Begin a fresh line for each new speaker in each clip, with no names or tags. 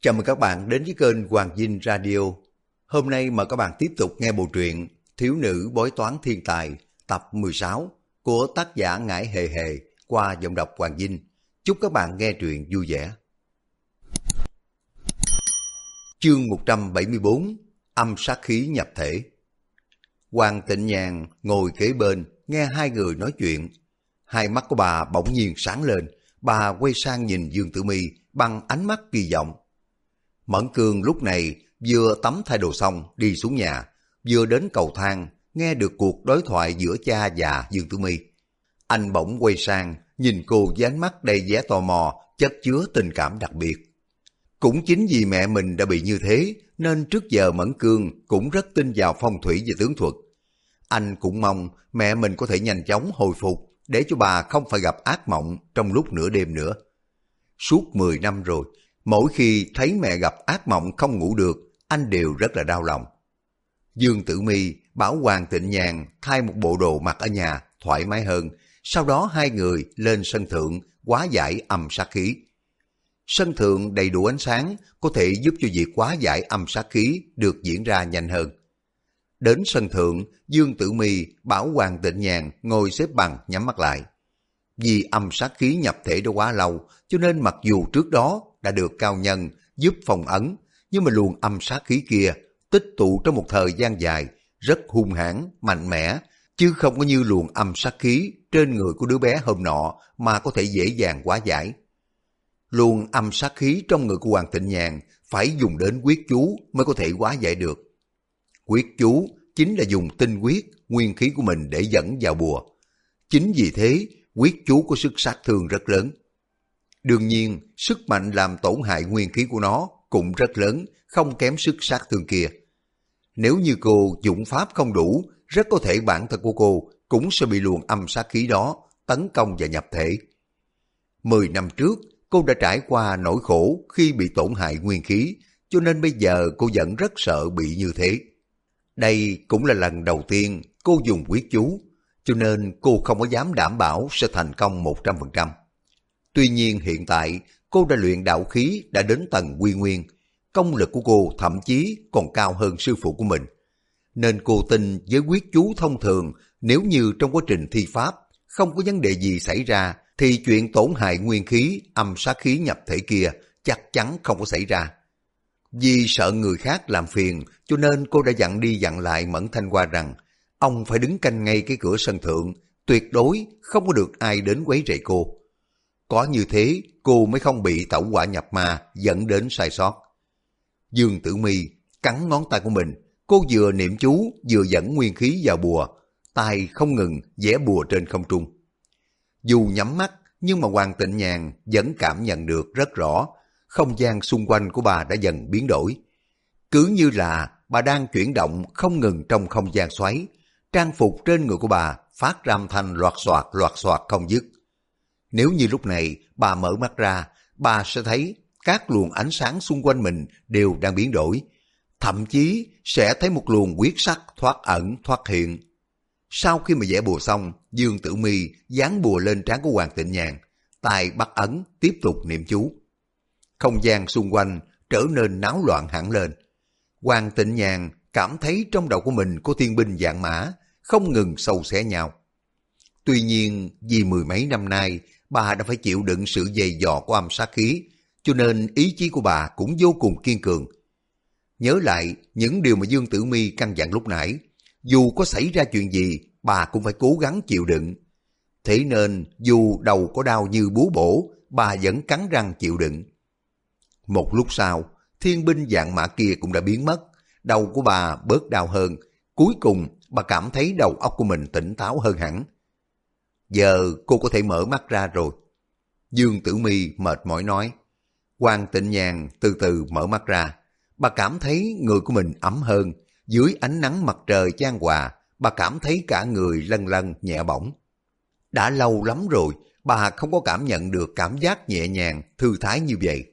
Chào mừng các bạn đến với kênh Hoàng Dinh Radio. Hôm nay mời các bạn tiếp tục nghe bộ truyện Thiếu nữ bói toán thiên tài tập 16 của tác giả Ngải Hề Hề qua giọng đọc Hoàng Dinh. Chúc các bạn nghe truyện vui vẻ. Chương 174 Âm sát khí nhập thể Hoàng tịnh nhàn ngồi kế bên nghe hai người nói chuyện. Hai mắt của bà bỗng nhiên sáng lên, bà quay sang nhìn Dương Tử Mi bằng ánh mắt kỳ vọng. Mẫn Cương lúc này vừa tắm thay đồ xong đi xuống nhà, vừa đến cầu thang, nghe được cuộc đối thoại giữa cha và Dương Tử Mi. Anh bỗng quay sang, nhìn cô với ánh mắt đầy vẻ tò mò, chất chứa tình cảm đặc biệt. Cũng chính vì mẹ mình đã bị như thế, nên trước giờ Mẫn Cương cũng rất tin vào phong thủy và tướng thuật. Anh cũng mong mẹ mình có thể nhanh chóng hồi phục để cho bà không phải gặp ác mộng trong lúc nửa đêm nữa. Suốt 10 năm rồi, mỗi khi thấy mẹ gặp ác mộng không ngủ được, anh đều rất là đau lòng. Dương Tử Mi bảo Hoàng Tịnh Nhàn thay một bộ đồ mặc ở nhà thoải mái hơn, sau đó hai người lên sân thượng quá giải âm sát khí. Sân thượng đầy đủ ánh sáng có thể giúp cho việc quá giải âm sát khí được diễn ra nhanh hơn. Đến sân thượng, Dương Tử Mi bảo Hoàng Tịnh Nhàn ngồi xếp bằng nhắm mắt lại. Vì âm sát khí nhập thể đã quá lâu, cho nên mặc dù trước đó đã được cao nhân giúp phòng ấn, nhưng mà luồng âm sát khí kia tích tụ trong một thời gian dài, rất hung hãn, mạnh mẽ, chứ không có như luồng âm sát khí trên người của đứa bé hôm nọ mà có thể dễ dàng quá giải. Luồng âm sát khí trong người của Hoàng Thịnh Nhàn phải dùng đến quyết chú mới có thể quá giải được. Quyết chú chính là dùng tinh quyết, nguyên khí của mình để dẫn vào bùa. Chính vì thế, quyết chú có sức sát thương rất lớn. Đương nhiên, sức mạnh làm tổn hại nguyên khí của nó cũng rất lớn, không kém sức sát thương kia. Nếu như cô dụng pháp không đủ, rất có thể bản thân của cô cũng sẽ bị luồng âm sát khí đó tấn công và nhập thể. Mười năm trước, cô đã trải qua nỗi khổ khi bị tổn hại nguyên khí, cho nên bây giờ cô vẫn rất sợ bị như thế. Đây cũng là lần đầu tiên cô dùng quyết chú, cho nên cô không có dám đảm bảo sẽ thành công 100%. Tuy nhiên hiện tại cô đã luyện đạo khí đã đến tầng quy nguyên, công lực của cô thậm chí còn cao hơn sư phụ của mình. Nên cô tin với quyết chú thông thường nếu như trong quá trình thi pháp không có vấn đề gì xảy ra thì chuyện tổn hại nguyên khí, âm sát khí nhập thể kia chắc chắn không có xảy ra. Vì sợ người khác làm phiền cho nên cô đã dặn đi dặn lại Mẫn Thanh Hoa rằng ông phải đứng canh ngay cái cửa sân thượng, tuyệt đối không có được ai đến quấy rầy cô. Có như thế cô mới không bị tẩu quả nhập ma dẫn đến sai sót. Dương Tử Mi cắn ngón tay của mình, cô vừa niệm chú vừa dẫn nguyên khí vào bùa, tay không ngừng vẽ bùa trên không trung. Dù nhắm mắt nhưng mà Hoàng Tịnh Nhàn vẫn cảm nhận được rất rõ không gian xung quanh của bà đã dần biến đổi. Cứ như là bà đang chuyển động không ngừng trong không gian xoáy, trang phục trên người của bà phát ra âm thanh loạt soạt loạt soạt không dứt. Nếu như lúc này bà mở mắt ra, bà sẽ thấy các luồng ánh sáng xung quanh mình đều đang biến đổi, thậm chí sẽ thấy một luồng quyết sắc thoát ẩn thoát hiện. Sau khi mà vẽ bùa xong, Dương Tử Mi dán bùa lên trán của Hoàng Tịnh Nhàn, tay bắt ấn tiếp tục niệm chú. Không gian xung quanh trở nên náo loạn hẳn lên. Hoàng tịnh nhàn cảm thấy trong đầu của mình có thiên binh dạng mã, không ngừng sâu xé nhau. Tuy nhiên, vì mười mấy năm nay, bà đã phải chịu đựng sự dày dò của âm sát khí, cho nên ý chí của bà cũng vô cùng kiên cường. Nhớ lại những điều mà Dương Tử Mi căn dặn lúc nãy, dù có xảy ra chuyện gì, bà cũng phải cố gắng chịu đựng. Thế nên, dù đầu có đau như búa bổ, bà vẫn cắn răng chịu đựng. Một lúc sau, thiên binh dạng mã kia cũng đã biến mất, đầu của bà bớt đau hơn, cuối cùng bà cảm thấy đầu óc của mình tỉnh táo hơn hẳn. Giờ cô có thể mở mắt ra rồi. Dương Tử Mi mệt mỏi nói. Quang Tịnh Nhàn từ từ mở mắt ra. Bà cảm thấy người của mình ấm hơn. Dưới ánh nắng mặt trời chan hòa, bà cảm thấy cả người lân lân nhẹ bỏng. Đã lâu lắm rồi, bà không có cảm nhận được cảm giác nhẹ nhàng, thư thái như vậy.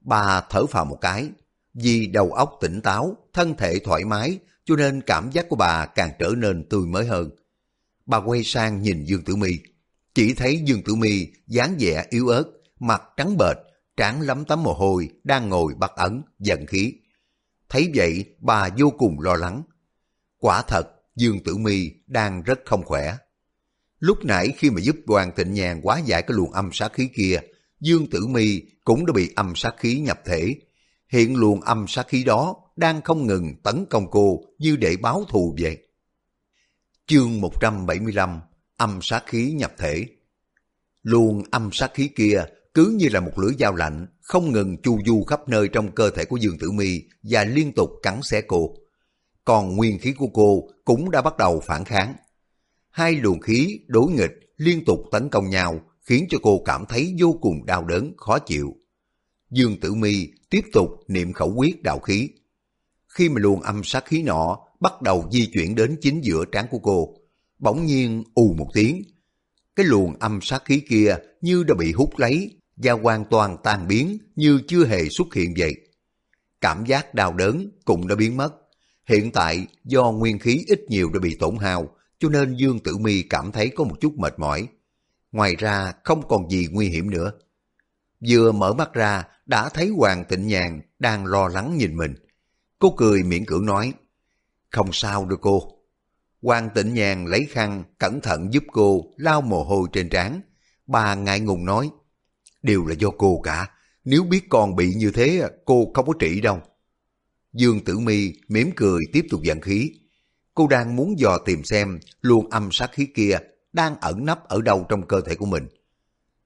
Bà thở phào một cái, vì đầu óc tỉnh táo, thân thể thoải mái, cho nên cảm giác của bà càng trở nên tươi mới hơn. Bà quay sang nhìn Dương Tử Mi, chỉ thấy Dương Tử Mi dáng vẻ yếu ớt, mặt trắng bệch, trán lấm tấm mồ hôi, đang ngồi bắt ấn, giận khí. Thấy vậy, bà vô cùng lo lắng. Quả thật, Dương Tử Mi đang rất không khỏe. Lúc nãy khi mà giúp Hoàng Tịnh Nhàn quá giải cái luồng âm sát khí kia, Dương Tử Mi cũng đã bị âm sát khí nhập thể. Hiện luồng âm sát khí đó đang không ngừng tấn công cô như để báo thù vậy. Chương 175 Âm sát khí nhập thể Luồng âm sát khí kia cứ như là một lưỡi dao lạnh không ngừng chu du khắp nơi trong cơ thể của Dương Tử Mi và liên tục cắn xé cô. Còn nguyên khí của cô cũng đã bắt đầu phản kháng. Hai luồng khí đối nghịch liên tục tấn công nhau khiến cho cô cảm thấy vô cùng đau đớn, khó chịu. Dương Tử Mi tiếp tục niệm khẩu quyết đạo khí. Khi mà luồng âm sát khí nọ bắt đầu di chuyển đến chính giữa trán của cô, bỗng nhiên ù một tiếng. Cái luồng âm sát khí kia như đã bị hút lấy và hoàn toàn tan biến như chưa hề xuất hiện vậy. Cảm giác đau đớn cũng đã biến mất. Hiện tại do nguyên khí ít nhiều đã bị tổn hao, cho nên Dương Tử Mi cảm thấy có một chút mệt mỏi. Ngoài ra không còn gì nguy hiểm nữa. Vừa mở mắt ra đã thấy Hoàng Tịnh Nhàn đang lo lắng nhìn mình. Cô cười miễn cưỡng nói, không sao đâu cô. quan Tịnh Nhàn lấy khăn cẩn thận giúp cô lau mồ hôi trên trán. Bà ngại ngùng nói, đều là do cô cả. Nếu biết con bị như thế, cô không có trị đâu. Dương Tử Mi mỉm cười tiếp tục giận khí. Cô đang muốn dò tìm xem luồng âm sát khí kia đang ẩn nấp ở đâu trong cơ thể của mình.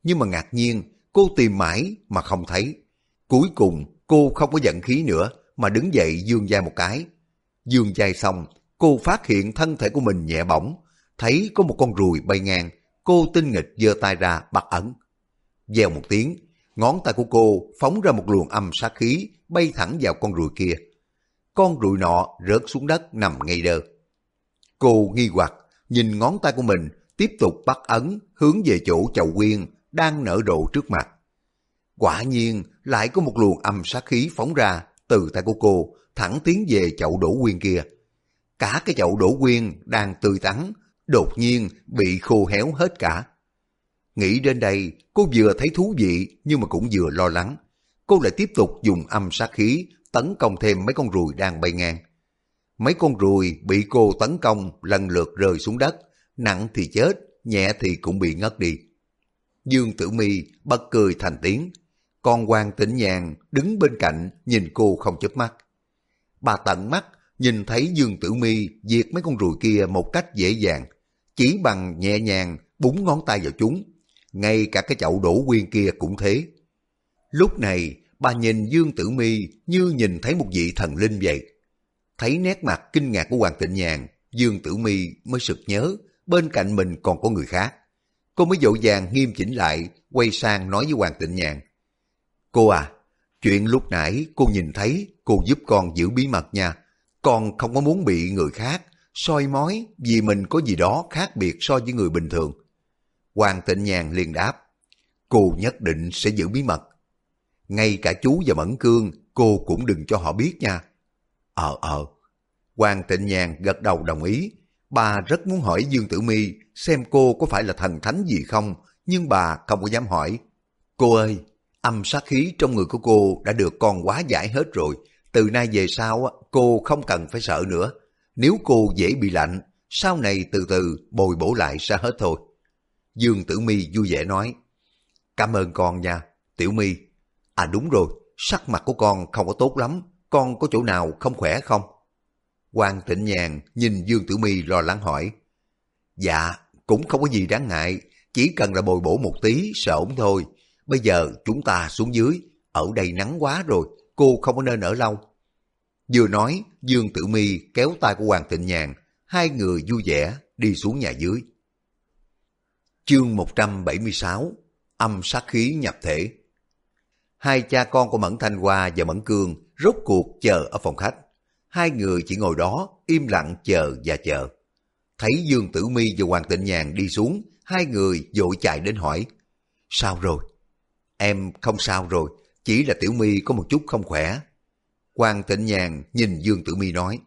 Nhưng mà ngạc nhiên, cô tìm mãi mà không thấy. Cuối cùng, cô không có giận khí nữa, mà đứng dậy dương ra một cái. Dương vai xong, cô phát hiện thân thể của mình nhẹ bỏng, thấy có một con ruồi bay ngang, cô tinh nghịch giơ tay ra bắt ẩn. Gieo một tiếng, ngón tay của cô phóng ra một luồng âm sát khí bay thẳng vào con ruồi kia. Con ruồi nọ rớt xuống đất nằm ngay đơ. Cô nghi hoặc, nhìn ngón tay của mình, tiếp tục bắt ấn hướng về chỗ chậu quyên đang nở rộ trước mặt. Quả nhiên lại có một luồng âm sát khí phóng ra từ tay của cô thẳng tiến về chậu đổ quyên kia. Cả cái chậu đổ quyên đang tươi tắn, đột nhiên bị khô héo hết cả. Nghĩ đến đây, cô vừa thấy thú vị nhưng mà cũng vừa lo lắng. Cô lại tiếp tục dùng âm sát khí tấn công thêm mấy con ruồi đang bay ngang. Mấy con ruồi bị cô tấn công lần lượt rơi xuống đất, nặng thì chết, nhẹ thì cũng bị ngất đi. Dương Tử Mi bật cười thành tiếng, còn Hoàng Tĩnh Nhàn đứng bên cạnh nhìn cô không chớp mắt. Bà tận mắt nhìn thấy Dương Tử Mi diệt mấy con ruồi kia một cách dễ dàng, chỉ bằng nhẹ nhàng búng ngón tay vào chúng. Ngay cả cái chậu đổ quyên kia cũng thế. Lúc này, bà nhìn Dương Tử Mi như nhìn thấy một vị thần linh vậy. Thấy nét mặt kinh ngạc của Hoàng Tịnh Nhàn, Dương Tử Mi mới sực nhớ bên cạnh mình còn có người khác. Cô mới dội vàng nghiêm chỉnh lại, quay sang nói với Hoàng Tịnh Nhàn. Cô à, chuyện lúc nãy cô nhìn thấy, cô giúp con giữ bí mật nha. Con không có muốn bị người khác soi mói vì mình có gì đó khác biệt so với người bình thường. Hoàng Tịnh Nhàn liền đáp, cô nhất định sẽ giữ bí mật. Ngay cả chú và Mẫn Cương, cô cũng đừng cho họ biết nha. Ờ ờ. Hoàng Tịnh Nhàn gật đầu đồng ý. Bà rất muốn hỏi Dương Tử Mi xem cô có phải là thần thánh gì không, nhưng bà không có dám hỏi. Cô ơi, âm sát khí trong người của cô đã được con quá giải hết rồi. Từ nay về sau cô không cần phải sợ nữa. Nếu cô dễ bị lạnh, sau này từ từ bồi bổ lại sẽ hết thôi. Dương Tử Mi vui vẻ nói, Cảm ơn con nha, Tiểu Mi. À đúng rồi, sắc mặt của con không có tốt lắm, con có chỗ nào không khỏe không? Quang Tịnh Nhàn nhìn Dương Tử Mi lo lắng hỏi. Dạ, cũng không có gì đáng ngại, chỉ cần là bồi bổ một tí, sẽ ổn thôi. Bây giờ chúng ta xuống dưới, ở đây nắng quá rồi, cô không có nên ở lâu. Vừa nói, Dương Tử Mi kéo tay của Hoàng Tịnh Nhàn, hai người vui vẻ đi xuống nhà dưới. Chương 176 Âm sát khí nhập thể Hai cha con của Mẫn Thanh Hoa và Mẫn Cương rốt cuộc chờ ở phòng khách. Hai người chỉ ngồi đó, im lặng chờ và chờ. Thấy Dương Tử Mi và Hoàng Tịnh Nhàn đi xuống, hai người vội chạy đến hỏi. Sao rồi? Em không sao rồi, chỉ là Tiểu Mi có một chút không khỏe. quang Tịnh Nhàn nhìn Dương Tử Mi nói.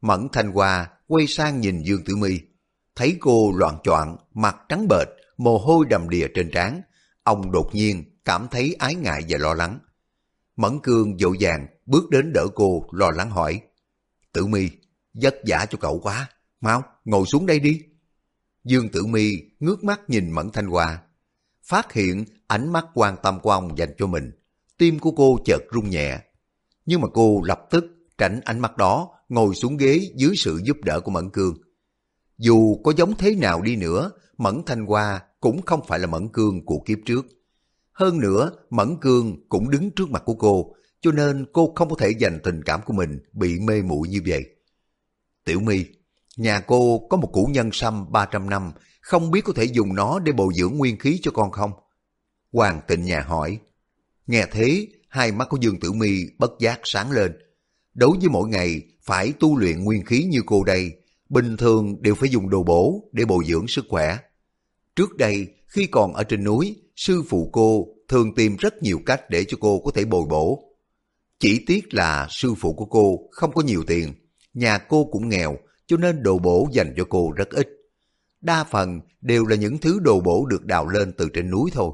Mẫn Thanh Hoa quay sang nhìn Dương Tử Mi, thấy cô loạn choạng, mặt trắng bệch, mồ hôi đầm đìa trên trán. Ông đột nhiên cảm thấy ái ngại và lo lắng. Mẫn Cương dội vàng bước đến đỡ cô lo lắng hỏi. Tử mi, vất vả cho cậu quá, mau ngồi xuống đây đi. Dương Tử Mi ngước mắt nhìn Mẫn Thanh Hoa, phát hiện ánh mắt quan tâm của ông dành cho mình. Tim của cô chợt rung nhẹ. Nhưng mà cô lập tức tránh ánh mắt đó, ngồi xuống ghế dưới sự giúp đỡ của Mẫn Cương. Dù có giống thế nào đi nữa, Mẫn Thanh Hoa cũng không phải là Mẫn Cương của kiếp trước. Hơn nữa, Mẫn Cương cũng đứng trước mặt của cô, cho nên cô không có thể dành tình cảm của mình bị mê muội như vậy. Tiểu My, nhà cô có một củ nhân sâm 300 năm, không biết có thể dùng nó để bồi dưỡng nguyên khí cho con không? Hoàng tịnh nhà hỏi. Nghe thế, hai mắt của Dương Tử My bất giác sáng lên. Đối với mỗi ngày phải tu luyện nguyên khí như cô đây, bình thường đều phải dùng đồ bổ để bồi dưỡng sức khỏe. Trước đây, khi còn ở trên núi, sư phụ cô thường tìm rất nhiều cách để cho cô có thể bồi bổ. Chỉ tiếc là sư phụ của cô không có nhiều tiền, nhà cô cũng nghèo, cho nên đồ bổ dành cho cô rất ít. Đa phần đều là những thứ đồ bổ được đào lên từ trên núi thôi.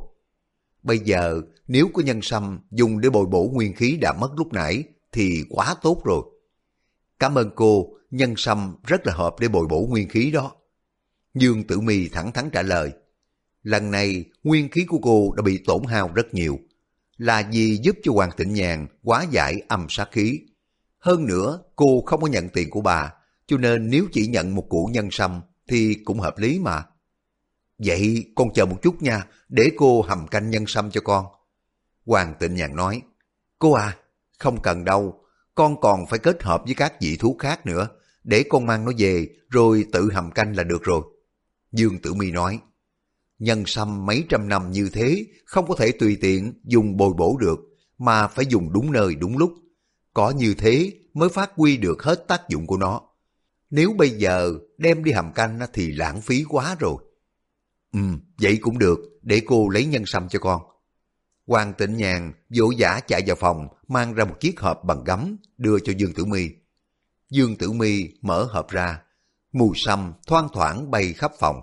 Bây giờ, nếu có nhân sâm dùng để bồi bổ nguyên khí đã mất lúc nãy, thì quá tốt rồi. Cảm ơn cô, nhân sâm rất là hợp để bồi bổ nguyên khí đó. Dương Tử Mi thẳng thắn trả lời. Lần này, nguyên khí của cô đã bị tổn hao rất nhiều. Là vì giúp cho Hoàng Tịnh Nhàn quá giải âm sát khí. Hơn nữa, cô không có nhận tiền của bà, cho nên nếu chỉ nhận một củ nhân sâm thì cũng hợp lý mà. Vậy con chờ một chút nha, để cô hầm canh nhân sâm cho con. Hoàng Tịnh Nhàn nói, cô à, không cần đâu, con còn phải kết hợp với các vị thú khác nữa, để con mang nó về rồi tự hầm canh là được rồi. Dương Tử Mi nói, nhân sâm mấy trăm năm như thế không có thể tùy tiện dùng bồi bổ được, mà phải dùng đúng nơi đúng lúc. Có như thế mới phát huy được hết tác dụng của nó. Nếu bây giờ đem đi hầm canh thì lãng phí quá rồi. Ừ, vậy cũng được, để cô lấy nhân sâm cho con. Hoàng tịnh nhàn vỗ giả chạy vào phòng, mang ra một chiếc hộp bằng gấm, đưa cho Dương Tử Mi. Dương Tử Mi mở hộp ra, mùi sâm thoang thoảng bay khắp phòng.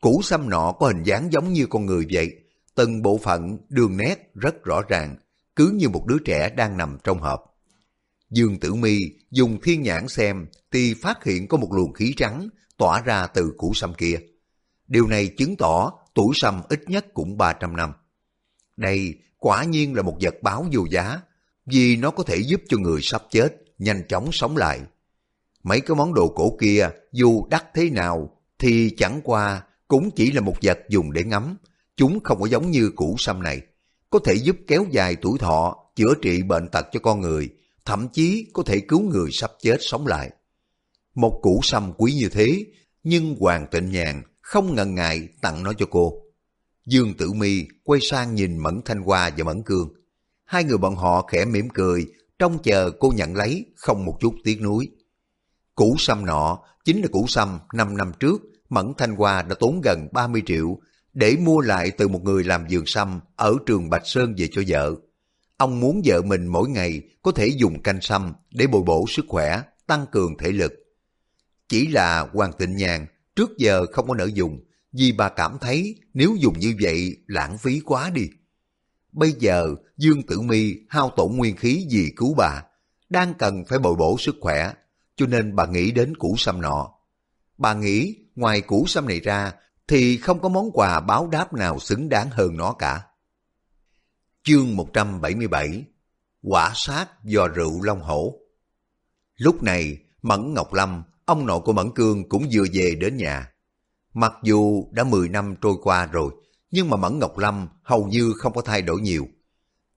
Củ sâm nọ có hình dáng giống như con người vậy, từng bộ phận đường nét rất rõ ràng, cứ như một đứa trẻ đang nằm trong hộp. Dương Tử Mi dùng thiên nhãn xem thì phát hiện có một luồng khí trắng tỏa ra từ củ sâm kia. Điều này chứng tỏ tuổi sâm ít nhất cũng 300 năm. Đây quả nhiên là một vật báo vô giá, vì nó có thể giúp cho người sắp chết nhanh chóng sống lại. Mấy cái món đồ cổ kia dù đắt thế nào thì chẳng qua cũng chỉ là một vật dùng để ngắm, chúng không có giống như củ sâm này. Có thể giúp kéo dài tuổi thọ, chữa trị bệnh tật cho con người, thậm chí có thể cứu người sắp chết sống lại. Một củ sâm quý như thế, nhưng Hoàng Tịnh Nhàn không ngần ngại tặng nó cho cô. Dương Tử Mi quay sang nhìn Mẫn Thanh Hoa và Mẫn Cương. Hai người bọn họ khẽ mỉm cười, trông chờ cô nhận lấy, không một chút tiếc nuối. Củ sâm nọ chính là củ sâm 5 năm trước, Mẫn Thanh Hoa đã tốn gần 30 triệu để mua lại từ một người làm vườn sâm ở trường Bạch Sơn về cho vợ. Ông muốn vợ mình mỗi ngày có thể dùng canh sâm để bồi bổ sức khỏe, tăng cường thể lực. Chỉ là Hoàng Tịnh Nhàn trước giờ không có nỡ dùng, vì bà cảm thấy nếu dùng như vậy lãng phí quá đi. Bây giờ Dương Tử Mi hao tổn nguyên khí vì cứu bà, đang cần phải bồi bổ sức khỏe, cho nên bà nghĩ đến củ sâm nọ. Bà nghĩ ngoài củ sâm này ra thì không có món quà báo đáp nào xứng đáng hơn nó cả. Chương 177 Quả sát do rượu long hổ Lúc này, Mẫn Ngọc Lâm, ông nội của Mẫn Cương cũng vừa về đến nhà. Mặc dù đã 10 năm trôi qua rồi, nhưng mà Mẫn Ngọc Lâm hầu như không có thay đổi nhiều.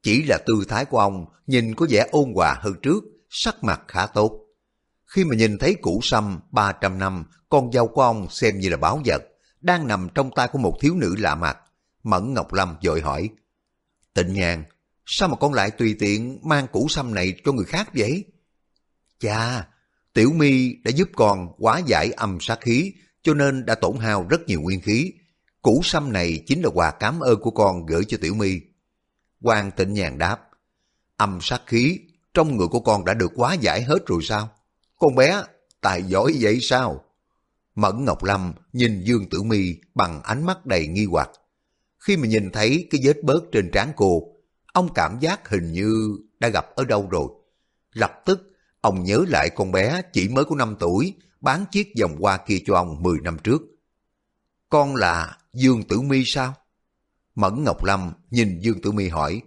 Chỉ là tư thái của ông nhìn có vẻ ôn hòa hơn trước, sắc mặt khá tốt. Khi mà nhìn thấy củ sâm 300 năm, con dâu của ông xem như là báo vật, đang nằm trong tay của một thiếu nữ lạ mặt. Mẫn Ngọc Lâm vội hỏi, Tịnh nhàn, sao mà con lại tùy tiện mang củ sâm này cho người khác vậy? Cha, Tiểu My đã giúp con quá giải âm sát khí, cho nên đã tổn hao rất nhiều nguyên khí. Củ sâm này chính là quà cảm ơn của con gửi cho Tiểu My. quang tịnh nhàn đáp, âm sát khí trong người của con đã được quá giải hết rồi sao? Con bé, tài giỏi vậy sao? Mẫn Ngọc Lâm nhìn Dương Tử Mi bằng ánh mắt đầy nghi hoặc khi mà nhìn thấy cái vết bớt trên trán cô, ông cảm giác hình như đã gặp ở đâu rồi. Lập tức, ông nhớ lại con bé chỉ mới có 5 tuổi, bán chiếc vòng hoa kia cho ông 10 năm trước. Con là Dương Tử Mi sao? Mẫn Ngọc Lâm nhìn Dương Tử Mi hỏi.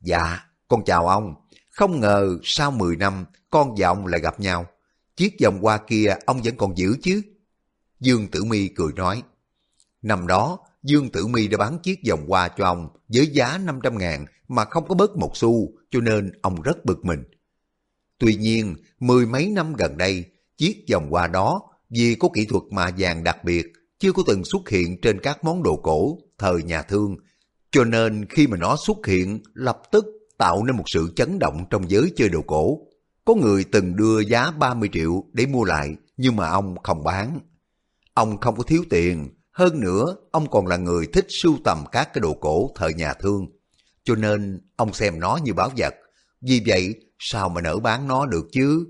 Dạ, con chào ông. Không ngờ sau 10 năm con và ông lại gặp nhau. Chiếc vòng hoa kia ông vẫn còn giữ chứ? Dương Tử Mi cười nói. Năm đó, Dương Tử Mi đã bán chiếc vòng hoa cho ông với giá 500 ngàn mà không có bớt một xu, cho nên ông rất bực mình. Tuy nhiên, mười mấy năm gần đây, chiếc vòng hoa đó vì có kỹ thuật mà vàng đặc biệt, chưa có từng xuất hiện trên các món đồ cổ thời nhà thương, cho nên khi mà nó xuất hiện lập tức tạo nên một sự chấn động trong giới chơi đồ cổ. Có người từng đưa giá 30 triệu để mua lại, nhưng mà ông không bán. Ông không có thiếu tiền, hơn nữa ông còn là người thích sưu tầm các cái đồ cổ thời nhà thương. Cho nên ông xem nó như báo vật. Vì vậy sao mà nỡ bán nó được chứ?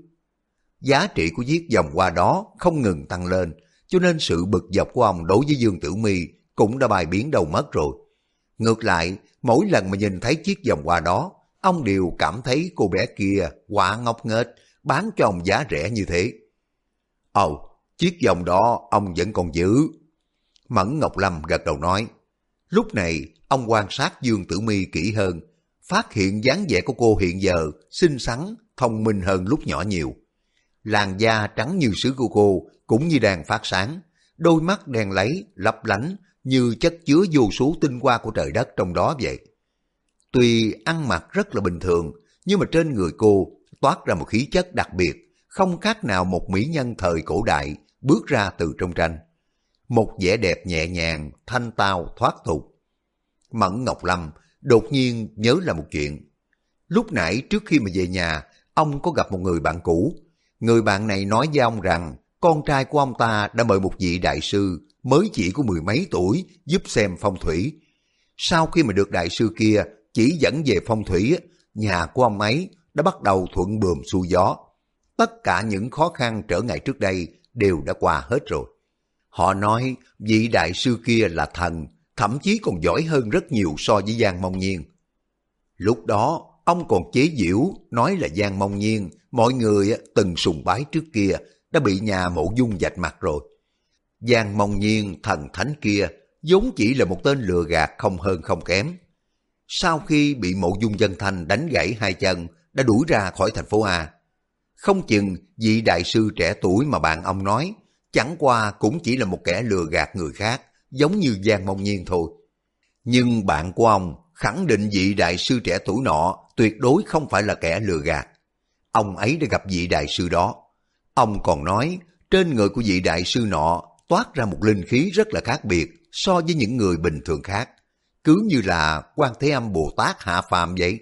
Giá trị của chiếc vòng qua đó không ngừng tăng lên, cho nên sự bực dọc của ông đối với Dương Tử Mi cũng đã bài biến đầu mất rồi. Ngược lại, mỗi lần mà nhìn thấy chiếc vòng qua đó, ông đều cảm thấy cô bé kia quá ngốc nghếch, bán cho ông giá rẻ như thế. Ồ, chiếc vòng đó ông vẫn còn giữ. Mẫn Ngọc Lâm gật đầu nói. Lúc này, ông quan sát Dương Tử Mi kỹ hơn, phát hiện dáng vẻ của cô hiện giờ xinh xắn, thông minh hơn lúc nhỏ nhiều. Làn da trắng như sứ của cô cũng như đang phát sáng, đôi mắt đèn lấy, lấp lánh như chất chứa vô số tinh hoa của trời đất trong đó vậy. Tuy ăn mặc rất là bình thường, nhưng mà trên người cô toát ra một khí chất đặc biệt, không khác nào một mỹ nhân thời cổ đại bước ra từ trong tranh. Một vẻ đẹp nhẹ nhàng, thanh tao, thoát tục. Mẫn Ngọc Lâm đột nhiên nhớ là một chuyện. Lúc nãy trước khi mà về nhà, ông có gặp một người bạn cũ. Người bạn này nói với ông rằng con trai của ông ta đã mời một vị đại sư mới chỉ có mười mấy tuổi giúp xem phong thủy. Sau khi mà được đại sư kia chỉ dẫn về phong thủy, nhà của ông ấy đã bắt đầu thuận bườm xuôi gió. Tất cả những khó khăn trở ngại trước đây đều đã qua hết rồi. Họ nói vị đại sư kia là thần, thậm chí còn giỏi hơn rất nhiều so với Giang Mông Nhiên. Lúc đó, ông còn chế giễu nói là Giang Mông Nhiên, mọi người từng sùng bái trước kia đã bị nhà mộ dung dạch mặt rồi. Giang Mông Nhiên thần thánh kia vốn chỉ là một tên lừa gạt không hơn không kém. Sau khi bị mộ dung dân thanh đánh gãy hai chân, đã đuổi ra khỏi thành phố A. Không chừng vị đại sư trẻ tuổi mà bạn ông nói, chẳng qua cũng chỉ là một kẻ lừa gạt người khác, giống như Giang Mông Nhiên thôi. Nhưng bạn của ông khẳng định vị đại sư trẻ tuổi nọ tuyệt đối không phải là kẻ lừa gạt. Ông ấy đã gặp vị đại sư đó. Ông còn nói trên người của vị đại sư nọ toát ra một linh khí rất là khác biệt so với những người bình thường khác. Cứ như là quan Thế Âm Bồ Tát hạ phàm vậy.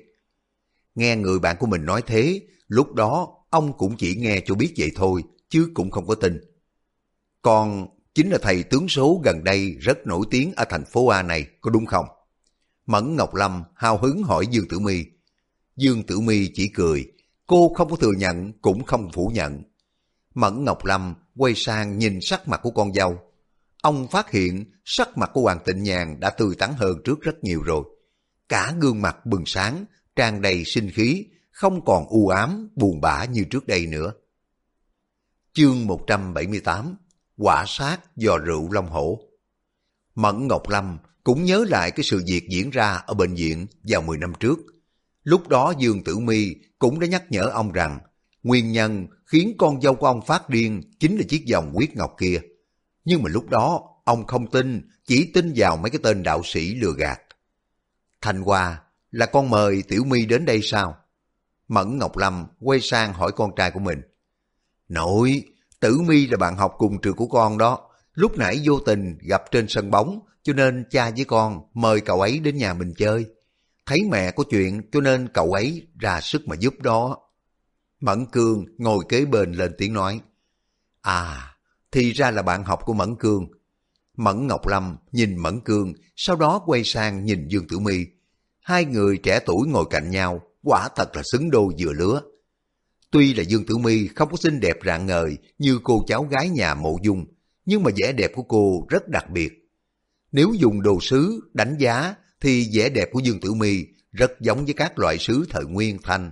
Nghe người bạn của mình nói thế, lúc đó ông cũng chỉ nghe cho biết vậy thôi, chứ cũng không có tin. Còn chính là thầy tướng số gần đây rất nổi tiếng ở thành phố A này, có đúng không? Mẫn Ngọc Lâm hào hứng hỏi Dương Tử Mi. Dương Tử Mi chỉ cười, cô không có thừa nhận cũng không phủ nhận. Mẫn Ngọc Lâm quay sang nhìn sắc mặt của con dâu. Ông phát hiện sắc mặt của Hoàng Tịnh Nhàn đã tươi tắn hơn trước rất nhiều rồi. Cả gương mặt bừng sáng, tràn đầy sinh khí, không còn u ám, buồn bã như trước đây nữa. Chương 178 Quả sát do rượu long hổ Mẫn Ngọc Lâm cũng nhớ lại cái sự việc diễn ra ở bệnh viện vào 10 năm trước. Lúc đó Dương Tử Mi cũng đã nhắc nhở ông rằng nguyên nhân khiến con dâu của ông phát điên chính là chiếc vòng quyết ngọc kia. Nhưng mà lúc đó ông không tin, chỉ tin vào mấy cái tên đạo sĩ lừa gạt. Thành Hoa là con mời Tiểu Mi đến đây sao? Mẫn Ngọc Lâm quay sang hỏi con trai của mình. Nội, Tử Mi là bạn học cùng trường của con đó. Lúc nãy vô tình gặp trên sân bóng, cho nên cha với con mời cậu ấy đến nhà mình chơi. Thấy mẹ có chuyện cho nên cậu ấy ra sức mà giúp đó. Mẫn Cương ngồi kế bên lên tiếng nói. À, thì ra là bạn học của Mẫn Cương. Mẫn Ngọc Lâm nhìn Mẫn Cương, sau đó quay sang nhìn Dương Tử Mi. Hai người trẻ tuổi ngồi cạnh nhau, quả thật là xứng đôi vừa lứa. Tuy là Dương Tử My không có xinh đẹp rạng ngời như cô cháu gái nhà mộ dung, nhưng mà vẻ đẹp của cô rất đặc biệt. Nếu dùng đồ sứ đánh giá thì vẻ đẹp của Dương Tử Mi rất giống với các loại sứ thời Nguyên Thanh.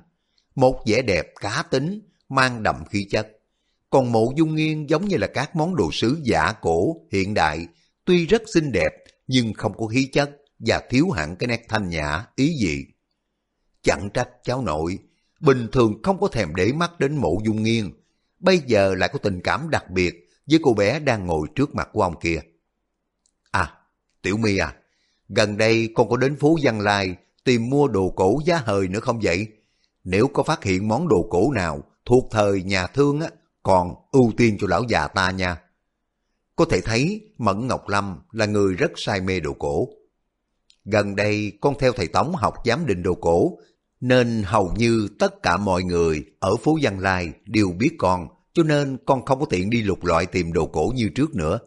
Một vẻ đẹp cá tính, mang đậm khí chất. Còn mộ dung nghiên giống như là các món đồ sứ giả cổ, hiện đại, tuy rất xinh đẹp nhưng không có khí chất và thiếu hẳn cái nét thanh nhã, ý dị. Chẳng trách cháu nội, bình thường không có thèm để mắt đến mộ dung nghiên, bây giờ lại có tình cảm đặc biệt với cô bé đang ngồi trước mặt của ông kia. À, Tiểu My à, gần đây con có đến phố Văn Lai tìm mua đồ cổ giá hời nữa không vậy? Nếu có phát hiện món đồ cổ nào thuộc thời nhà thương á, còn ưu tiên cho lão già ta nha. Có thể thấy Mẫn Ngọc Lâm là người rất say mê đồ cổ. Gần đây con theo thầy Tống học giám định đồ cổ, nên hầu như tất cả mọi người ở phố Văn Lai đều biết con, cho nên con không có tiện đi lục loại tìm đồ cổ như trước nữa.